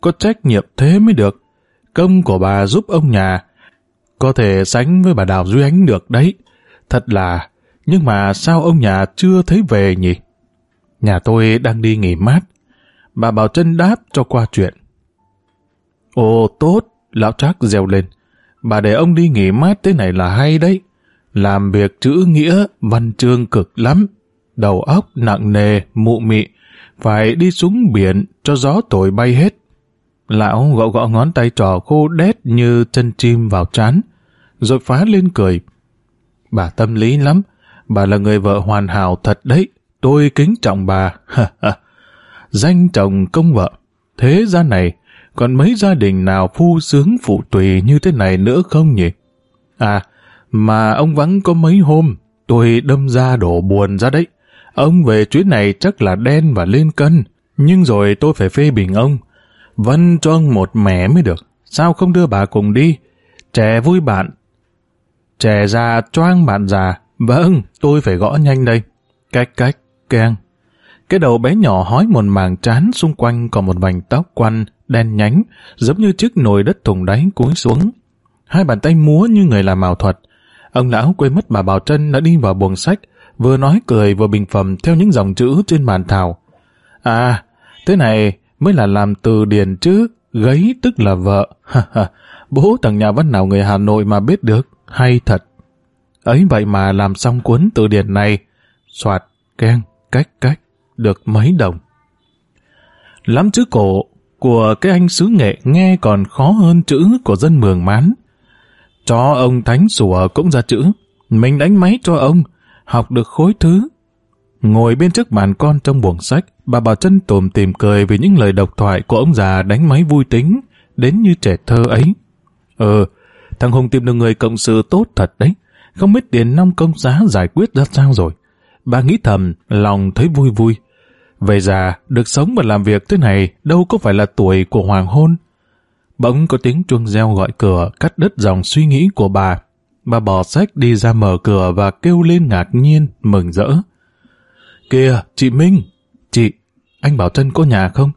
có trách nhiệm thế mới được. Công của bà giúp ông nhà, có thể sánh với bà Đào Duy Ánh được đấy. Thật là, nhưng mà sao ông nhà chưa thấy về nhỉ? Nhà tôi đang đi nghỉ mát. Bà Bảo Trân đáp cho qua chuyện. Ồ tốt, lão trác reo lên. Bà để ông đi nghỉ mát thế này là hay đấy. Làm việc chữ nghĩa, văn chương cực lắm. Đầu óc nặng nề, mụ mị, phải đi xuống biển cho gió thổi bay hết. Lão gõ gõ ngón tay trò khô đét như chân chim vào chán, rồi phá lên cười. Bà tâm lý lắm, bà là người vợ hoàn hảo thật đấy, tôi kính trọng bà. Danh chồng công vợ, thế gian này, còn mấy gia đình nào phu sướng phụ tùy như thế này nữa không nhỉ? À, mà ông vắng có mấy hôm, tôi đâm ra đổ buồn ra đấy. Ông về chuyến này chắc là đen và lên cân, nhưng rồi tôi phải phê bình ông. Vân cho ông một mẻ mới được, sao không đưa bà cùng đi? Trẻ vui bạn. Trẻ già choang bạn già. Vâng, tôi phải gõ nhanh đây. Cách cách, keng. Cái đầu bé nhỏ hói một màng trán xung quanh còn một vành tóc quăn, đen nhánh, giống như chiếc nồi đất thùng đáy cúi xuống. Hai bàn tay múa như người làm ảo thuật, Ông lão quên mất bà Bảo Trân đã đi vào buồng sách, vừa nói cười vừa bình phẩm theo những dòng chữ trên bàn thảo. À, thế này mới là làm từ điển chứ, gấy tức là vợ. Bố thằng nhà văn nào người Hà Nội mà biết được, hay thật. Ấy vậy mà làm xong cuốn từ điển này, soạt, keng, cách cách, được mấy đồng. Lắm chữ cổ của cái anh xứ nghệ nghe còn khó hơn chữ của dân mường mán. Cho ông thánh sủa cũng ra chữ. Mình đánh máy cho ông, học được khối thứ. Ngồi bên trước bàn con trong buồng sách, bà Bảo chân tồm tìm cười vì những lời độc thoại của ông già đánh máy vui tính, đến như trẻ thơ ấy. Ờ, thằng Hùng tìm được người cộng sự tốt thật đấy. Không biết tiền năm công giá giải quyết ra sao rồi. Bà nghĩ thầm, lòng thấy vui vui. Về già, được sống và làm việc thế này đâu có phải là tuổi của hoàng hôn. Bỗng có tiếng chuông reo gọi cửa cắt đứt dòng suy nghĩ của bà. Bà bỏ sách đi ra mở cửa và kêu lên ngạc nhiên, mừng rỡ. Kìa, chị Minh! Chị, anh Bảo Trân có nhà không?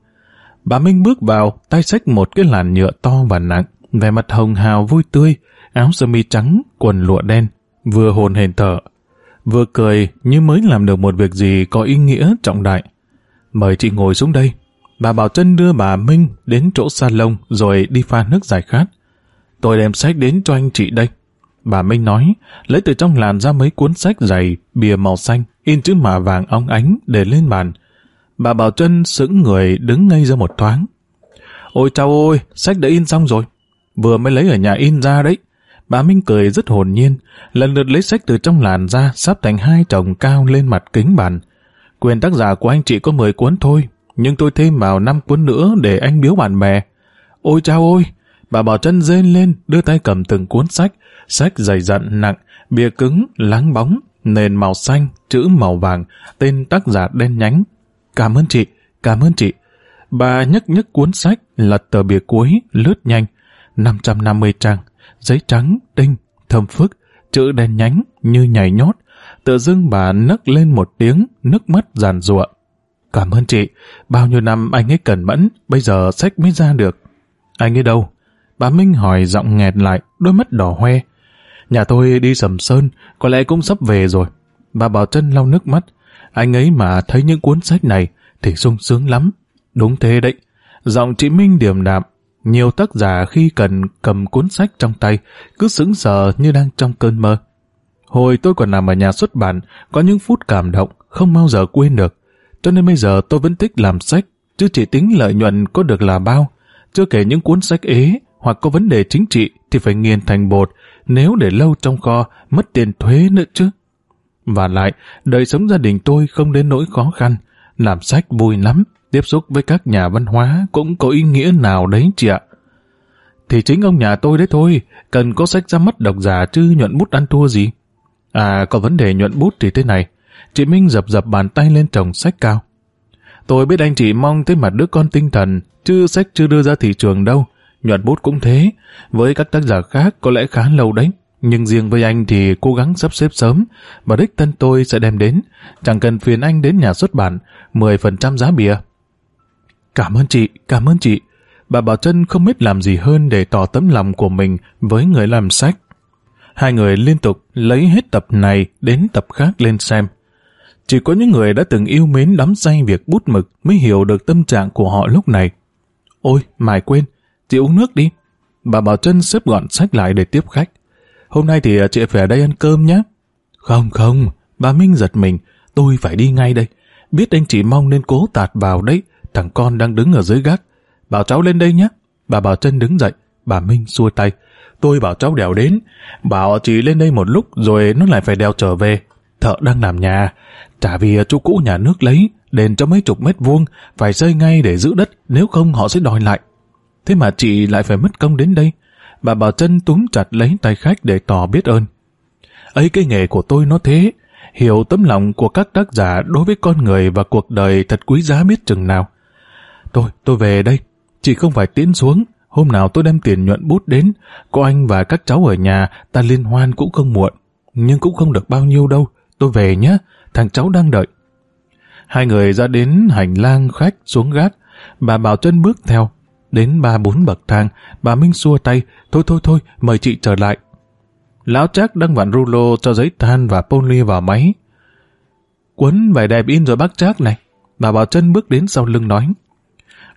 Bà Minh bước vào, tay xách một cái làn nhựa to và nặng, vẻ mặt hồng hào vui tươi, áo sơ mi trắng, quần lụa đen, vừa hồn hển thở, vừa cười như mới làm được một việc gì có ý nghĩa trọng đại. Mời chị ngồi xuống đây. Bà Bảo Trân đưa bà Minh đến chỗ salon rồi đi pha nước giải khát. Tôi đem sách đến cho anh chị đây. Bà Minh nói, lấy từ trong làn ra mấy cuốn sách dày, bìa màu xanh, in chữ mạ vàng óng ánh để lên bàn. Bà Bảo Trân sững người đứng ngay ra một thoáng. Ôi chào ôi, sách đã in xong rồi. Vừa mới lấy ở nhà in ra đấy. Bà Minh cười rất hồn nhiên, lần lượt lấy sách từ trong làn ra sắp thành hai chồng cao lên mặt kính bàn. Quyền tác giả của anh chị có 10 cuốn thôi, nhưng tôi thêm vào 5 cuốn nữa để anh biếu bạn bè. Ôi chao ôi! Bà Bảo chân rên lên, đưa tay cầm từng cuốn sách, sách dày dặn nặng, bìa cứng, láng bóng, nền màu xanh, chữ màu vàng, tên tác giả đen nhánh. Cảm ơn chị, cảm ơn chị. Bà nhấc nhấc cuốn sách, lật tờ bìa cuối, lướt nhanh. 550 trang, giấy trắng, tinh, thơm phức, chữ đen nhánh như nhảy nhót. Tự dưng bà nấc lên một tiếng, nước mắt giàn giụa. Cảm ơn chị, bao nhiêu năm anh ấy cẩn mẫn, bây giờ sách mới ra được. Anh ấy đâu? Bà Minh hỏi giọng nghẹt lại, đôi mắt đỏ hoe. Nhà tôi đi sầm sơn, có lẽ cũng sắp về rồi. Bà Bảo Trân lau nước mắt. Anh ấy mà thấy những cuốn sách này thì sung sướng lắm. Đúng thế đấy. Giọng chị Minh điềm đạm. Nhiều tác giả khi cần cầm cuốn sách trong tay cứ sững sờ như đang trong cơn mơ. Hồi tôi còn làm ở nhà xuất bản, có những phút cảm động, không bao giờ quên được. Cho nên bây giờ tôi vẫn thích làm sách, chứ chỉ tính lợi nhuận có được là bao. Chưa kể những cuốn sách ế, hoặc có vấn đề chính trị thì phải nghiền thành bột, nếu để lâu trong kho, mất tiền thuế nữa chứ. Và lại, đời sống gia đình tôi không đến nỗi khó khăn. Làm sách vui lắm, tiếp xúc với các nhà văn hóa cũng có ý nghĩa nào đấy chị ạ. Thì chính ông nhà tôi đấy thôi, cần có sách ra mắt độc giả chứ nhuận bút ăn thua gì. À, có vấn đề nhuận bút thì thế này. Chị Minh dập dập bàn tay lên chồng sách cao. Tôi biết anh chị mong tới mặt đứa con tinh thần, chứ sách chưa đưa ra thị trường đâu. Nhuận bút cũng thế. Với các tác giả khác có lẽ khá lâu đấy. Nhưng riêng với anh thì cố gắng sắp xếp sớm, và đích thân tôi sẽ đem đến. Chẳng cần phiền anh đến nhà xuất bản, 10% giá bìa. Cảm ơn chị, cảm ơn chị. Bà Bảo Trân không biết làm gì hơn để tỏ tấm lòng của mình với người làm sách. Hai người liên tục lấy hết tập này đến tập khác lên xem. Chỉ có những người đã từng yêu mến đắm say việc bút mực mới hiểu được tâm trạng của họ lúc này. Ôi, mài quên, chị uống nước đi. Bà Bảo Trân xếp gọn sách lại để tiếp khách. Hôm nay thì à, chị phải ở đây ăn cơm nhé. Không không, bà Minh giật mình, tôi phải đi ngay đây. Biết anh chị mong nên cố tạt vào đấy, thằng con đang đứng ở dưới gác. Bảo cháu lên đây nhé. Bà Bảo Trân đứng dậy, bà Minh xua tay. Tôi bảo cháu đèo đến, bảo chị lên đây một lúc rồi nó lại phải đèo trở về. Thợ đang làm nhà, trả vì à, chú cũ nhà nước lấy, đền cho mấy chục mét vuông, phải xây ngay để giữ đất, nếu không họ sẽ đòi lại. Thế mà chị lại phải mất công đến đây. Bà Bảo chân túm chặt lấy tay khách để tỏ biết ơn. ấy cái nghề của tôi nó thế, hiểu tấm lòng của các tác giả đối với con người và cuộc đời thật quý giá biết chừng nào. Tôi, tôi về đây, chị không phải tiến xuống, Hôm nào tôi đem tiền nhuận bút đến, có anh và các cháu ở nhà, ta liên hoan cũng không muộn. Nhưng cũng không được bao nhiêu đâu, tôi về nhé, thằng cháu đang đợi. Hai người ra đến hành lang khách xuống gác, bà Bảo chân bước theo. Đến ba bốn bậc thang, bà Minh xua tay, thôi thôi thôi, mời chị trở lại. Lão chắc đang vặn rulo cho giấy than và poly vào máy. Quấn vải đẹp in rồi bác chắc này. Bà Bảo chân bước đến sau lưng nói.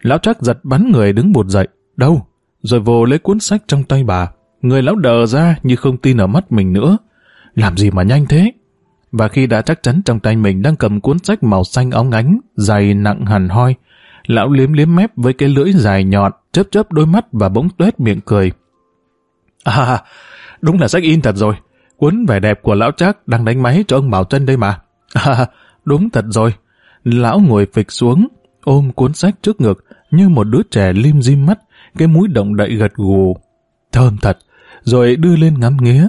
Lão chắc giật bắn người đứng bụt dậy. Đâu? Rồi vô lấy cuốn sách trong tay bà. Người lão đờ ra như không tin ở mắt mình nữa. Làm gì mà nhanh thế? Và khi đã chắc chắn trong tay mình đang cầm cuốn sách màu xanh óng ánh, dày nặng hẳn hoi, lão liếm liếm mép với cái lưỡi dài nhọn, chớp chớp đôi mắt và bỗng tuét miệng cười. À, đúng là sách in thật rồi. Cuốn vẻ đẹp của lão Trác đang đánh máy cho ông Bảo Trân đây mà. À, đúng thật rồi. Lão ngồi phịch xuống, ôm cuốn sách trước ngực như một đứa trẻ lim dim mắt, cái mũi động đậy gật gù. Thơm thật, rồi đưa lên ngắm nghía.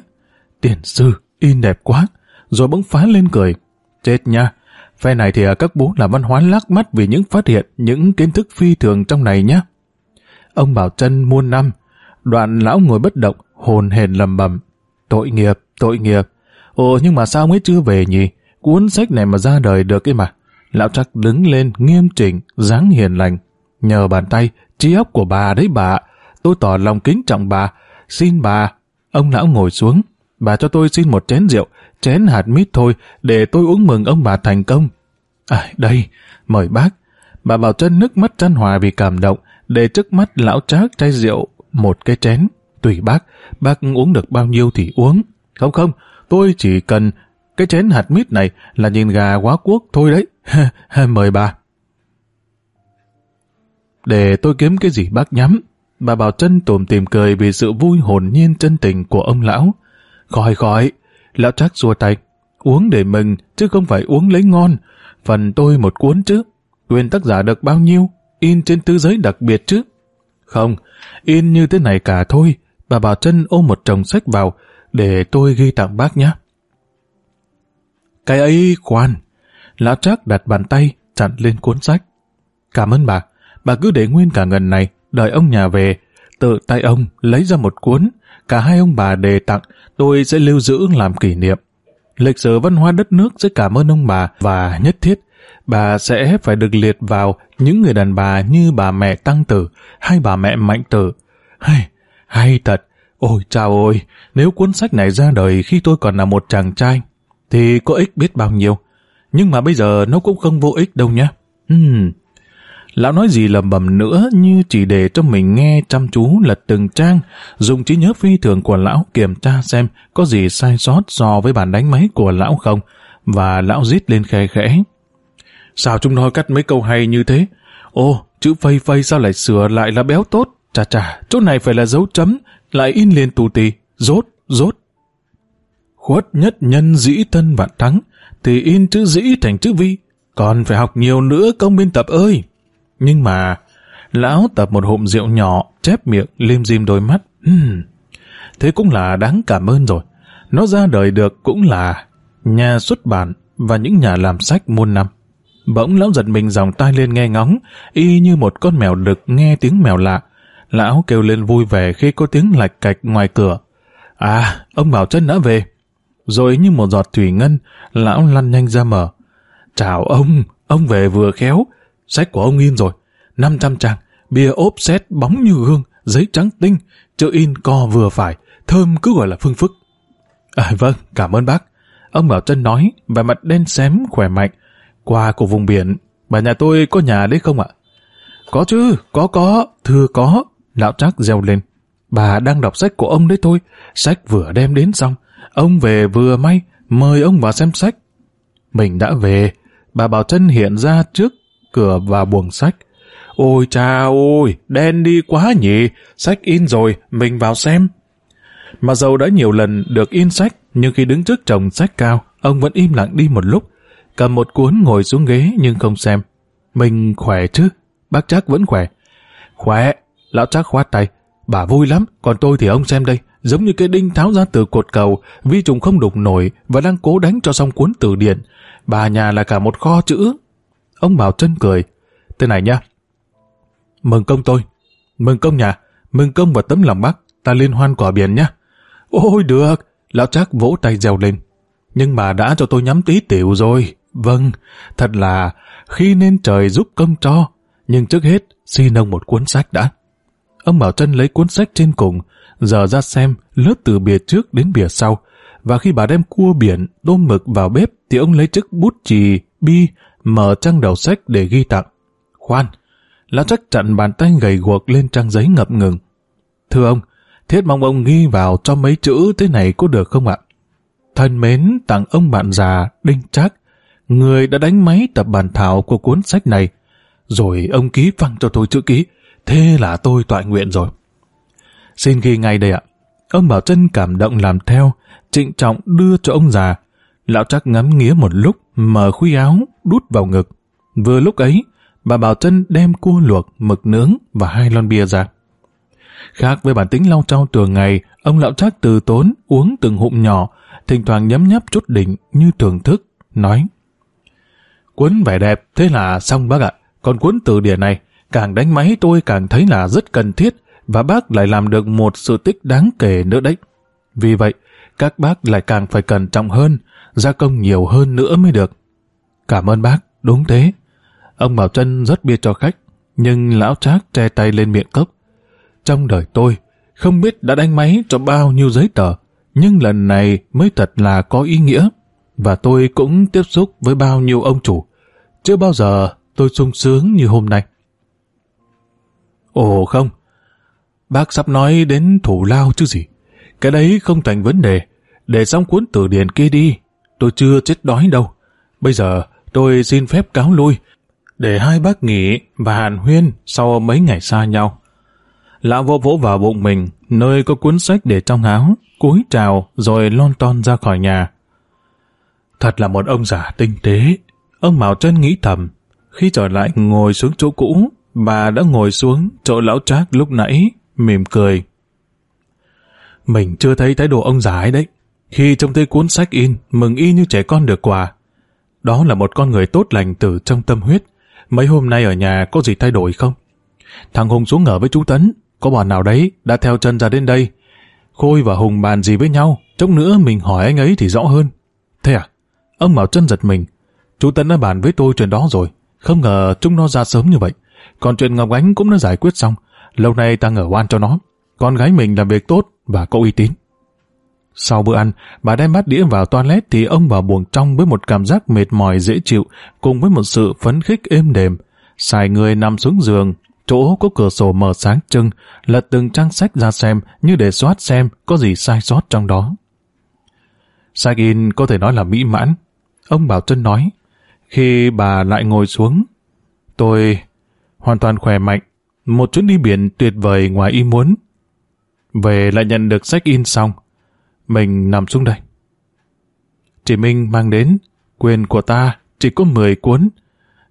Tiền sư, in đẹp quá, rồi bỗng phá lên cười. Chết nha, phe này thì à, các bố là văn hóa lác mắt vì những phát hiện, những kiến thức phi thường trong này nhé. Ông bảo chân muôn năm, đoạn lão ngồi bất động, hồn hền lầm bầm. Tội nghiệp, tội nghiệp. Ồ nhưng mà sao mới chưa về nhỉ? Cuốn sách này mà ra đời được ấy mà. Lão chắc đứng lên nghiêm chỉnh, dáng hiền lành. Nhờ bàn tay, trí óc của bà đấy bà. Tôi tỏ lòng kính trọng bà. Xin bà. Ông lão ngồi xuống. Bà cho tôi xin một chén rượu, chén hạt mít thôi, để tôi uống mừng ông bà thành công. À, đây, mời bác. Bà bảo chân nước mắt chăn hòa vì cảm động, để trước mắt lão trác chai rượu, một cái chén. Tùy bác, bác uống được bao nhiêu thì uống. Không không, tôi chỉ cần cái chén hạt mít này là nhìn gà quá quốc thôi đấy. Mời bà. Để tôi kiếm cái gì bác nhắm. Bà bảo chân tùm tìm cười vì sự vui hồn nhiên chân tình của ông lão. Khỏi khỏi, lão trác xua tay. Uống để mừng, chứ không phải uống lấy ngon. Phần tôi một cuốn chứ. Quyền tác giả được bao nhiêu? In trên tư giới đặc biệt chứ. Không, in như thế này cả thôi. Bà bảo chân ôm một chồng sách vào, để tôi ghi tặng bác nhé. Cái ấy khoan, lão trác đặt bàn tay chặn lên cuốn sách. Cảm ơn bà, bà cứ để nguyên cả ngần này, đợi ông nhà về, tự tay ông lấy ra một cuốn, cả hai ông bà đề tặng, tôi sẽ lưu giữ làm kỷ niệm. Lịch sử văn hóa đất nước sẽ cảm ơn ông bà và nhất thiết bà sẽ phải được liệt vào những người đàn bà như bà mẹ Tăng Tử hay bà mẹ Mạnh Tử. Hay, hay thật, ôi chào ôi, nếu cuốn sách này ra đời khi tôi còn là một chàng trai, thì có ích biết bao nhiêu. Nhưng mà bây giờ nó cũng không vô ích đâu nhé. Hmm. Lão nói gì lầm bầm nữa như chỉ để cho mình nghe chăm chú lật từng trang, dùng trí nhớ phi thường của lão kiểm tra xem có gì sai sót so với bản đánh máy của lão không, và lão rít lên khe khẽ. Sao chúng nói cắt mấy câu hay như thế? Ô, chữ phây phây sao lại sửa lại là béo tốt? Chà chà, chỗ này phải là dấu chấm, lại in liền tù tì, rốt, rốt. Khuất nhất nhân dĩ thân vạn thắng, thì in chữ dĩ thành chữ vi, còn phải học nhiều nữa công biên tập ơi. Nhưng mà, lão tập một hộm rượu nhỏ, chép miệng, liêm dim đôi mắt. Hmm. Thế cũng là đáng cảm ơn rồi. Nó ra đời được cũng là nhà xuất bản và những nhà làm sách muôn năm. Bỗng lão giật mình dòng tai lên nghe ngóng, y như một con mèo đực nghe tiếng mèo lạ. Lão kêu lên vui vẻ khi có tiếng lạch cạch ngoài cửa. À, ông Bảo chân đã về. Rồi như một giọt thủy ngân, lão lăn nhanh ra mở. Chào ông, ông về vừa khéo. Sách của ông in rồi. 500 trang, bìa ốp xét bóng như gương, giấy trắng tinh, chữ in co vừa phải, thơm cứ gọi là phương phức. À vâng, cảm ơn bác. Ông Bảo Trân nói, vẻ mặt đen xém khỏe mạnh. Qua của vùng biển, bà nhà tôi có nhà đấy không ạ? Có chứ, có có, thưa có. Lão Trác reo lên. Bà đang đọc sách của ông đấy thôi, sách vừa đem đến xong. Ông về vừa may, mời ông vào xem sách. Mình đã về, bà Bảo Trân hiện ra trước cửa và buồng sách. Ôi cha ôi, đen đi quá nhỉ, sách in rồi, mình vào xem. Mà dầu đã nhiều lần được in sách, nhưng khi đứng trước chồng sách cao, ông vẫn im lặng đi một lúc, cầm một cuốn ngồi xuống ghế nhưng không xem. Mình khỏe chứ? Bác chắc vẫn khỏe. Khỏe, lão chắc khoát tay. Bà vui lắm, còn tôi thì ông xem đây, giống như cái đinh tháo ra từ cột cầu, vi trùng không đục nổi và đang cố đánh cho xong cuốn từ điển. Bà nhà là cả một kho chữ. Ông Bảo chân cười. Thế này nha. Mừng công tôi. Mừng công nhà. Mừng công và tấm lòng bác. Ta liên hoan quả biển nhá. Ôi được. Lão trác vỗ tay dèo lên. Nhưng bà đã cho tôi nhắm tí tiểu rồi. Vâng, thật là khi nên trời giúp công cho. Nhưng trước hết, xin ông một cuốn sách đã. Ông Bảo Trân lấy cuốn sách trên cùng, giờ ra xem lướt từ bìa trước đến bìa sau. Và khi bà đem cua biển, tôm mực vào bếp thì ông lấy chiếc bút chì, bi, mở trang đầu sách để ghi tặng. Khoan, lão trách chặn bàn tay gầy guộc lên trang giấy ngập ngừng. Thưa ông, thiết mong ông ghi vào cho mấy chữ thế này có được không ạ? Thân mến tặng ông bạn già Đinh Trác, người đã đánh máy tập bản thảo của cuốn sách này. Rồi ông ký phăng cho tôi chữ ký, thế là tôi tọa nguyện rồi. Xin ghi ngay đây ạ. Ông Bảo Trân cảm động làm theo, trịnh trọng đưa cho ông già. Lão Trác ngắm nghía một lúc, mở khuy áo, đút vào ngực. Vừa lúc ấy, bà Bảo Trân đem cua luộc, mực nướng và hai lon bia ra. Khác với bản tính lau trao thường ngày, ông lão trác từ tốn uống từng hụm nhỏ, thỉnh thoảng nhấm nhấp chút đỉnh như thưởng thức, nói Cuốn vẻ đẹp, thế là xong bác ạ. Còn cuốn từ điển này, càng đánh máy tôi càng thấy là rất cần thiết và bác lại làm được một sự tích đáng kể nữa đấy. Vì vậy, các bác lại càng phải cẩn trọng hơn, gia công nhiều hơn nữa mới được. Cảm ơn bác, đúng thế. Ông Bảo Trân rất bia cho khách, nhưng lão trác che tay lên miệng cốc. Trong đời tôi, không biết đã đánh máy cho bao nhiêu giấy tờ, nhưng lần này mới thật là có ý nghĩa. Và tôi cũng tiếp xúc với bao nhiêu ông chủ. Chưa bao giờ tôi sung sướng như hôm nay. Ồ không, bác sắp nói đến thủ lao chứ gì. Cái đấy không thành vấn đề. Để xong cuốn từ điển kia đi, tôi chưa chết đói đâu. Bây giờ tôi xin phép cáo lui, để hai bác nghỉ và hàn huyên sau mấy ngày xa nhau. Lão vỗ vỗ vào bụng mình, nơi có cuốn sách để trong áo, cúi chào rồi lon ton ra khỏi nhà. Thật là một ông già tinh tế. Ông Mạo Trân nghĩ thầm. Khi trở lại ngồi xuống chỗ cũ, bà đã ngồi xuống chỗ lão trác lúc nãy, mỉm cười. Mình chưa thấy thái độ ông già ấy đấy. Khi trông thấy cuốn sách in, mừng y như trẻ con được quà. Đó là một con người tốt lành từ trong tâm huyết. Mấy hôm nay ở nhà có gì thay đổi không? Thằng Hùng xuống ở với chú Tấn, có bọn nào đấy đã theo chân ra đến đây. Khôi và Hùng bàn gì với nhau, chốc nữa mình hỏi anh ấy thì rõ hơn. Thế à? Ông Bảo chân giật mình. Chú Tấn đã bàn với tôi chuyện đó rồi. Không ngờ chúng nó ra sớm như vậy. Còn chuyện Ngọc Ánh cũng đã giải quyết xong. Lâu nay ta ngờ oan cho nó. Con gái mình làm việc tốt và có uy tín. Sau bữa ăn, bà đem bát đĩa vào toilet thì ông vào buồng trong với một cảm giác mệt mỏi dễ chịu cùng với một sự phấn khích êm đềm. Xài người nằm xuống giường, chỗ có cửa sổ mở sáng trưng, lật từng trang sách ra xem như để soát xem có gì sai sót trong đó. Sách in có thể nói là mỹ mãn. Ông Bảo Trân nói, khi bà lại ngồi xuống, tôi hoàn toàn khỏe mạnh, một chuyến đi biển tuyệt vời ngoài ý muốn. Về lại nhận được sách in xong, mình nằm xuống đây. Chị Minh mang đến, quyền của ta chỉ có 10 cuốn.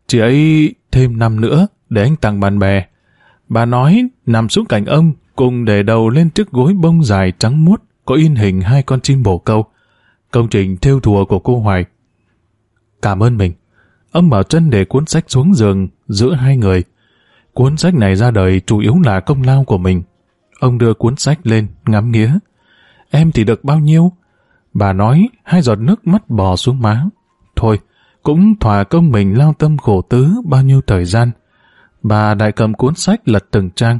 Chị ấy thêm năm nữa để anh tặng bạn bè. Bà nói nằm xuống cạnh ông cùng để đầu lên chiếc gối bông dài trắng muốt có in hình hai con chim bồ câu. Công trình theo thùa của cô Hoài. Cảm ơn mình. Ông bảo chân để cuốn sách xuống giường giữa hai người. Cuốn sách này ra đời chủ yếu là công lao của mình. Ông đưa cuốn sách lên, ngắm nghía. Em thì được bao nhiêu? Bà nói, hai giọt nước mắt bò xuống má. Thôi, cũng thỏa công mình lao tâm khổ tứ bao nhiêu thời gian. Bà đại cầm cuốn sách lật từng trang.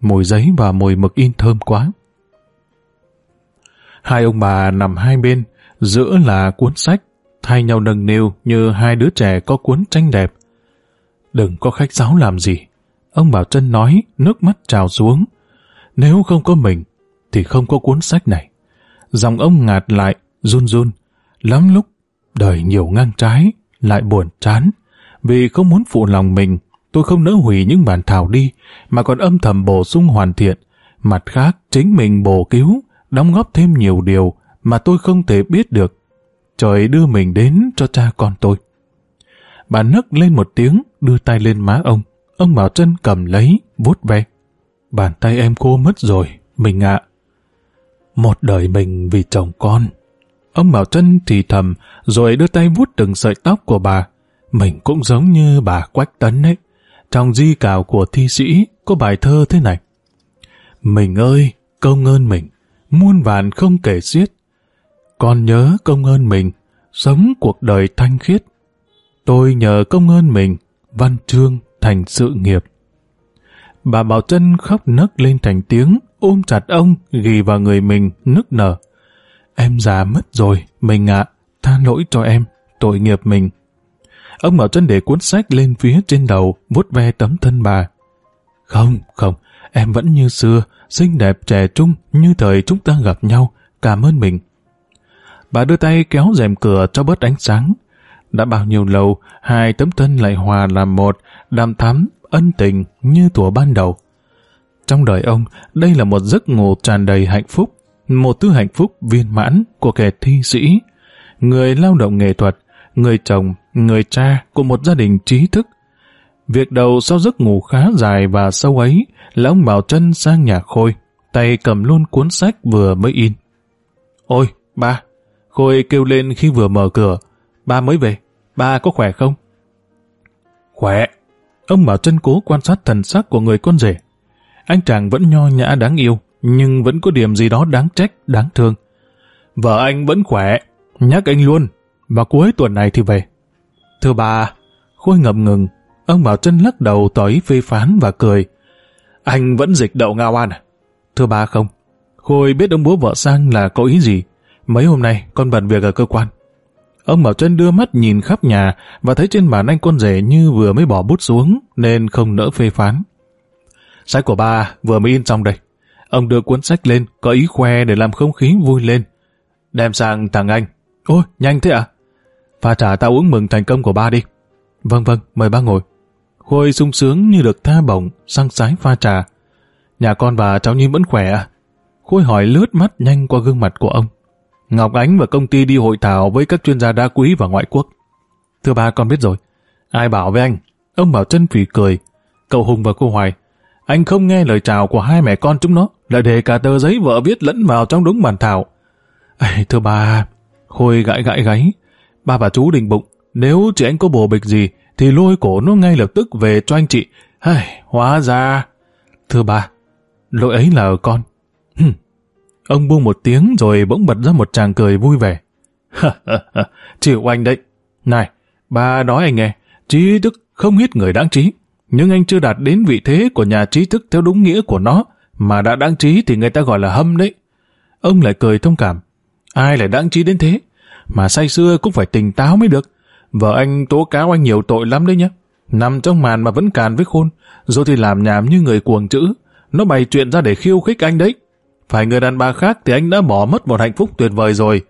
Mùi giấy và mùi mực in thơm quá. Hai ông bà nằm hai bên, giữa là cuốn sách, thay nhau nâng niu như hai đứa trẻ có cuốn tranh đẹp. Đừng có khách giáo làm gì. Ông Bảo Trân nói, nước mắt trào xuống. Nếu không có mình, thì không có cuốn sách này. Dòng ông ngạt lại, run run. Lắm lúc, đời nhiều ngang trái, lại buồn chán. Vì không muốn phụ lòng mình, tôi không nỡ hủy những bản thảo đi, mà còn âm thầm bổ sung hoàn thiện. Mặt khác, chính mình bổ cứu, đóng góp thêm nhiều điều mà tôi không thể biết được. Trời đưa mình đến cho cha con tôi. Bà nấc lên một tiếng, đưa tay lên má ông. Ông Bảo chân cầm lấy, vuốt ve. Bàn tay em cô mất rồi, mình ạ. Một đời mình vì chồng con. Ông Bảo chân thì thầm, rồi đưa tay vuốt từng sợi tóc của bà. Mình cũng giống như bà Quách Tấn ấy. Trong di cào của thi sĩ có bài thơ thế này. Mình ơi, công ơn mình, muôn vàn không kể xiết. Con nhớ công ơn mình, sống cuộc đời thanh khiết. Tôi nhờ công ơn mình, văn chương thành sự nghiệp. Bà Bảo Trân khóc nấc lên thành tiếng, ôm chặt ông, ghi vào người mình, nức nở. Em già mất rồi, mình ạ, tha lỗi cho em, tội nghiệp mình. Ông Bảo chân để cuốn sách lên phía trên đầu, vuốt ve tấm thân bà. Không, không, em vẫn như xưa, xinh đẹp trẻ trung như thời chúng ta gặp nhau, cảm ơn mình. Bà đưa tay kéo rèm cửa cho bớt ánh sáng. Đã bao nhiêu lâu, hai tấm thân lại hòa làm một, đàm thắm, ân tình như tuổi ban đầu. Trong đời ông, đây là một giấc ngủ tràn đầy hạnh phúc, một thứ hạnh phúc viên mãn của kẻ thi sĩ, người lao động nghệ thuật, người chồng, người cha của một gia đình trí thức. Việc đầu sau giấc ngủ khá dài và sâu ấy là ông Bảo chân sang nhà Khôi, tay cầm luôn cuốn sách vừa mới in. Ôi, ba! Khôi kêu lên khi vừa mở cửa. Ba mới về, ba có khỏe không? Khỏe! Ông Bảo chân cố quan sát thần sắc của người con rể. Anh chàng vẫn nho nhã đáng yêu, nhưng vẫn có điểm gì đó đáng trách, đáng thương. Vợ anh vẫn khỏe, nhắc anh luôn, và cuối tuần này thì về. Thưa bà, Khôi ngậm ngừng, ông Bảo trân lắc đầu tỏ ý phê phán và cười. Anh vẫn dịch đậu ngao an à? Thưa bà không, Khôi biết ông bố vợ sang là có ý gì. Mấy hôm nay con bận việc ở cơ quan. Ông Bảo Trân đưa mắt nhìn khắp nhà và thấy trên bàn anh con rể như vừa mới bỏ bút xuống nên không nỡ phê phán. Sách của ba vừa mới in xong đây. Ông đưa cuốn sách lên, có ý khoe để làm không khí vui lên. Đem sang thằng anh. Ôi, nhanh thế à? Pha trà tao uống mừng thành công của ba đi. Vâng vâng, mời ba ngồi. Khôi sung sướng như được tha bổng, sang sái pha trà. Nhà con và cháu Nhi vẫn khỏe à? Khôi hỏi lướt mắt nhanh qua gương mặt của ông. Ngọc Ánh và công ty đi hội thảo với các chuyên gia đa quý và ngoại quốc. Thưa ba con biết rồi. Ai bảo với anh? Ông bảo chân phỉ cười. Cậu Hùng và cô Hoài. Anh không nghe lời chào của hai mẹ con chúng nó, lại để cả tờ giấy vợ viết lẫn vào trong đúng bàn thảo. Ây, thưa bà Khôi gãi gãi gáy. Ba và chú định bụng, nếu chị anh có bồ bịch gì, thì lôi cổ nó ngay lập tức về cho anh chị. Hay, hóa ra... Thưa bà lỗi ấy là ở con. Ông buông một tiếng rồi bỗng bật ra một tràng cười vui vẻ. Chịu anh đấy. Này, ba nói anh nghe, trí thức không hiết người đáng trí. Nhưng anh chưa đạt đến vị thế của nhà trí thức theo đúng nghĩa của nó, mà đã đáng trí thì người ta gọi là hâm đấy. Ông lại cười thông cảm. Ai lại đáng trí đến thế? Mà say xưa cũng phải tỉnh táo mới được. Vợ anh tố cáo anh nhiều tội lắm đấy nhá. Nằm trong màn mà vẫn càn với khôn, rồi thì làm nhảm như người cuồng chữ. Nó bày chuyện ra để khiêu khích anh đấy. Phải người đàn bà khác thì anh đã bỏ mất một hạnh phúc tuyệt vời rồi.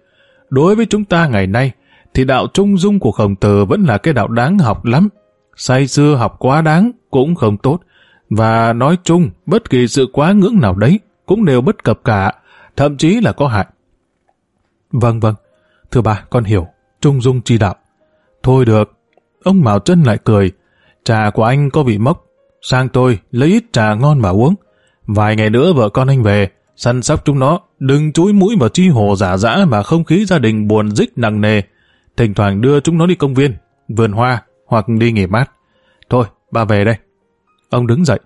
Đối với chúng ta ngày nay, thì đạo trung dung của khổng tử vẫn là cái đạo đáng học lắm. Say xưa học quá đáng cũng không tốt. Và nói chung, bất kỳ sự quá ngưỡng nào đấy cũng đều bất cập cả, thậm chí là có hại. Vâng vâng, thưa bà, con hiểu, trung dung chi đạo. Thôi được, ông Mạo Trân lại cười, trà của anh có vị mốc, sang tôi lấy ít trà ngon mà uống. Vài ngày nữa vợ con anh về, săn sóc chúng nó, đừng chúi mũi vào chi hồ giả dã mà không khí gia đình buồn dích nặng nề. Thỉnh thoảng đưa chúng nó đi công viên, vườn hoa hoặc đi nghỉ mát. Thôi, ba về đây. Ông đứng dậy.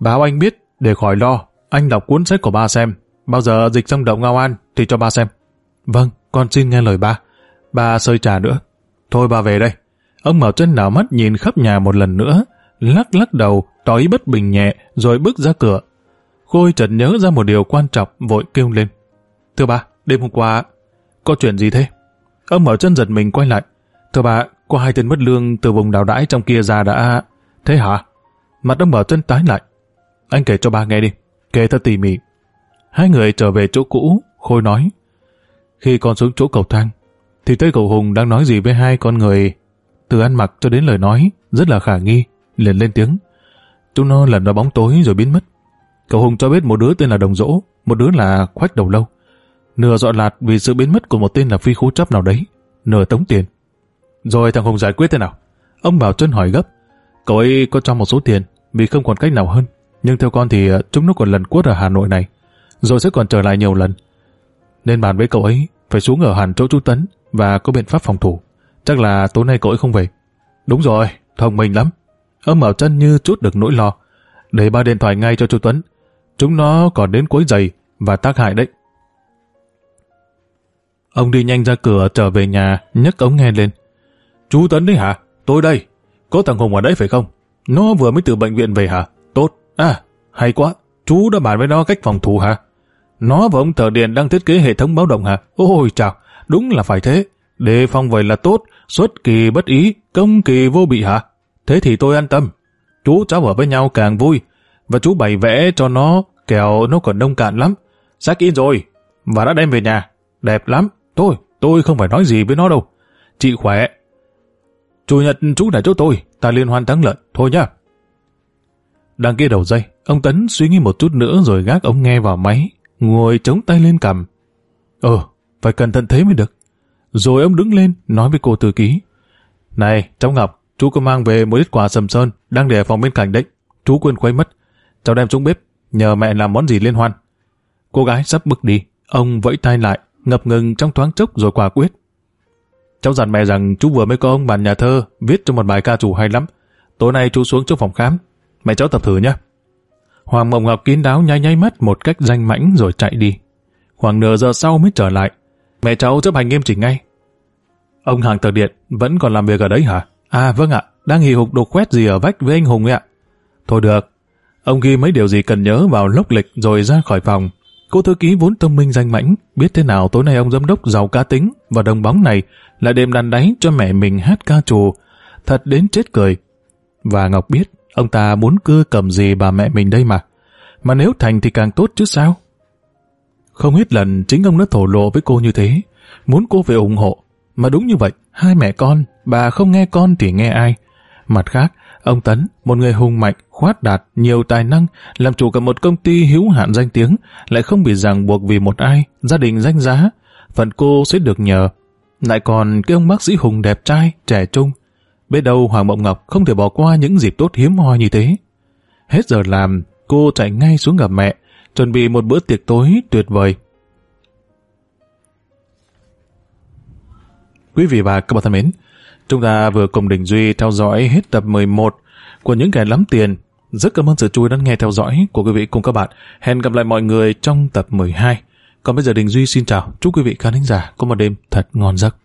Báo anh biết, để khỏi lo, anh đọc cuốn sách của ba xem. Bao giờ dịch xong động ngao an thì cho ba xem. Vâng, con xin nghe lời ba. Ba sơi trà nữa. Thôi ba về đây. Ông mở chân nào mắt nhìn khắp nhà một lần nữa, lắc lắc đầu, tỏ ý bất bình nhẹ, rồi bước ra cửa. Khôi chợt nhớ ra một điều quan trọng, vội kêu lên. Thưa ba, đêm hôm qua, có chuyện gì thế? Ông mở chân giật mình quay lại. Thưa bà, có hai tên mất lương từ vùng đào đãi trong kia ra đã... Thế hả? Mặt ông mở chân tái lại. Anh kể cho ba nghe đi, kể thật tỉ mỉ. Hai người trở về chỗ cũ, Khôi nói. Khi con xuống chỗ cầu thang, thì thấy cậu Hùng đang nói gì với hai con người. Từ ăn mặc cho đến lời nói, rất là khả nghi, liền lên tiếng. Chúng nó lần vào bóng tối rồi biến mất. Cậu Hùng cho biết một đứa tên là Đồng Dỗ, một đứa là Khoách Đầu Lâu. Nửa dọa lạt vì sự biến mất của một tên là phi khú chấp nào đấy, nửa tống tiền. Rồi thằng Hùng giải quyết thế nào? Ông Bảo Trân hỏi gấp. Cậu ấy có cho một số tiền vì không còn cách nào hơn. Nhưng theo con thì ờ, chúng nó còn lần quất ở Hà Nội này. Rồi sẽ còn trở lại nhiều lần. Nên bàn với cậu ấy phải xuống ở hẳn chỗ chú Tấn và có biện pháp phòng thủ. Chắc là tối nay cậu ấy không về. Đúng rồi, thông minh lắm. Ông Bảo Trân như chút được nỗi lo. Để ba điện thoại ngay cho chú Tuấn. Chúng nó còn đến cuối giày và tác hại đấy. Ông đi nhanh ra cửa trở về nhà, nhấc ống nghe lên. Chú Tấn đấy hả? Tôi đây. Có thằng Hùng ở đấy phải không? Nó vừa mới từ bệnh viện về hả? Tốt. À, hay quá. Chú đã bàn với nó cách phòng thủ hả? Nó và ông Tờ Điện đang thiết kế hệ thống báo động hả? Ôi chào, đúng là phải thế. Đề phòng vậy là tốt, xuất kỳ bất ý, công kỳ vô bị hả? Thế thì tôi an tâm. Chú cháu ở với nhau càng vui, và chú bày vẽ cho nó, kẻo nó còn đông cạn lắm. Xác in rồi, và đã đem về nhà. Đẹp lắm. Thôi, tôi không phải nói gì với nó đâu. Chị khỏe. Chủ nhật chú lại chỗ tôi, ta liên hoan thắng lợi. Thôi nhá. Đằng kia đầu dây, ông Tấn suy nghĩ một chút nữa rồi gác ống nghe vào máy, ngồi chống tay lên cầm. Ờ, phải cẩn thận thế mới được. Rồi ông đứng lên, nói với cô thư ký. Này, cháu Ngọc, chú có mang về một ít quà sầm sơn, đang để ở phòng bên cạnh đấy. Chú quên khuấy mất. Cháu đem xuống bếp, nhờ mẹ làm món gì liên hoan. Cô gái sắp bước đi, ông vẫy tay lại, ngập ngừng trong thoáng chốc rồi quả quyết. Cháu dặn mẹ rằng chú vừa mới có ông bạn nhà thơ viết cho một bài ca chủ hay lắm. Tối nay chú xuống trước phòng khám. Mẹ cháu tập thử nhé. Hoàng Mộng Ngọc kín đáo nháy nháy mắt một cách danh mãnh rồi chạy đi. Khoảng nửa giờ sau mới trở lại. Mẹ cháu chấp hành nghiêm chỉnh ngay. Ông hàng tờ điện vẫn còn làm việc ở đấy hả? À vâng ạ, đang hì hục đồ quét gì ở vách với anh Hùng ấy ạ. Thôi được. Ông ghi mấy điều gì cần nhớ vào lốc lịch rồi ra khỏi phòng. Cô thư ký vốn thông minh danh mãnh, biết thế nào tối nay ông giám đốc giàu cá tính và đồng bóng này lại đêm đàn đáy cho mẹ mình hát ca trù. Thật đến chết cười. Và Ngọc biết ông ta muốn cưa cầm gì bà mẹ mình đây mà. Mà nếu thành thì càng tốt chứ sao? Không hết lần chính ông đã thổ lộ với cô như thế, muốn cô về ủng hộ. Mà đúng như vậy, hai mẹ con, bà không nghe con thì nghe ai. Mặt khác, ông Tấn, một người hùng mạnh, khoát đạt, nhiều tài năng, làm chủ cả một công ty hữu hạn danh tiếng, lại không bị ràng buộc vì một ai, gia đình danh giá. Phần cô sẽ được nhờ. Lại còn cái ông bác sĩ Hùng đẹp trai, trẻ trung. Biết đâu Hoàng Mộng Ngọc không thể bỏ qua những dịp tốt hiếm hoi như thế. Hết giờ làm, cô chạy ngay xuống gặp mẹ, chuẩn bị một bữa tiệc tối tuyệt vời. Quý vị và các bạn thân mến, chúng ta vừa cùng Đình Duy theo dõi hết tập 11 của những kẻ lắm tiền. Rất cảm ơn sự chú ý lắng nghe theo dõi của quý vị cùng các bạn. Hẹn gặp lại mọi người trong tập 12. Còn bây giờ Đình Duy xin chào. Chúc quý vị khán thính giả có một đêm thật ngon giấc.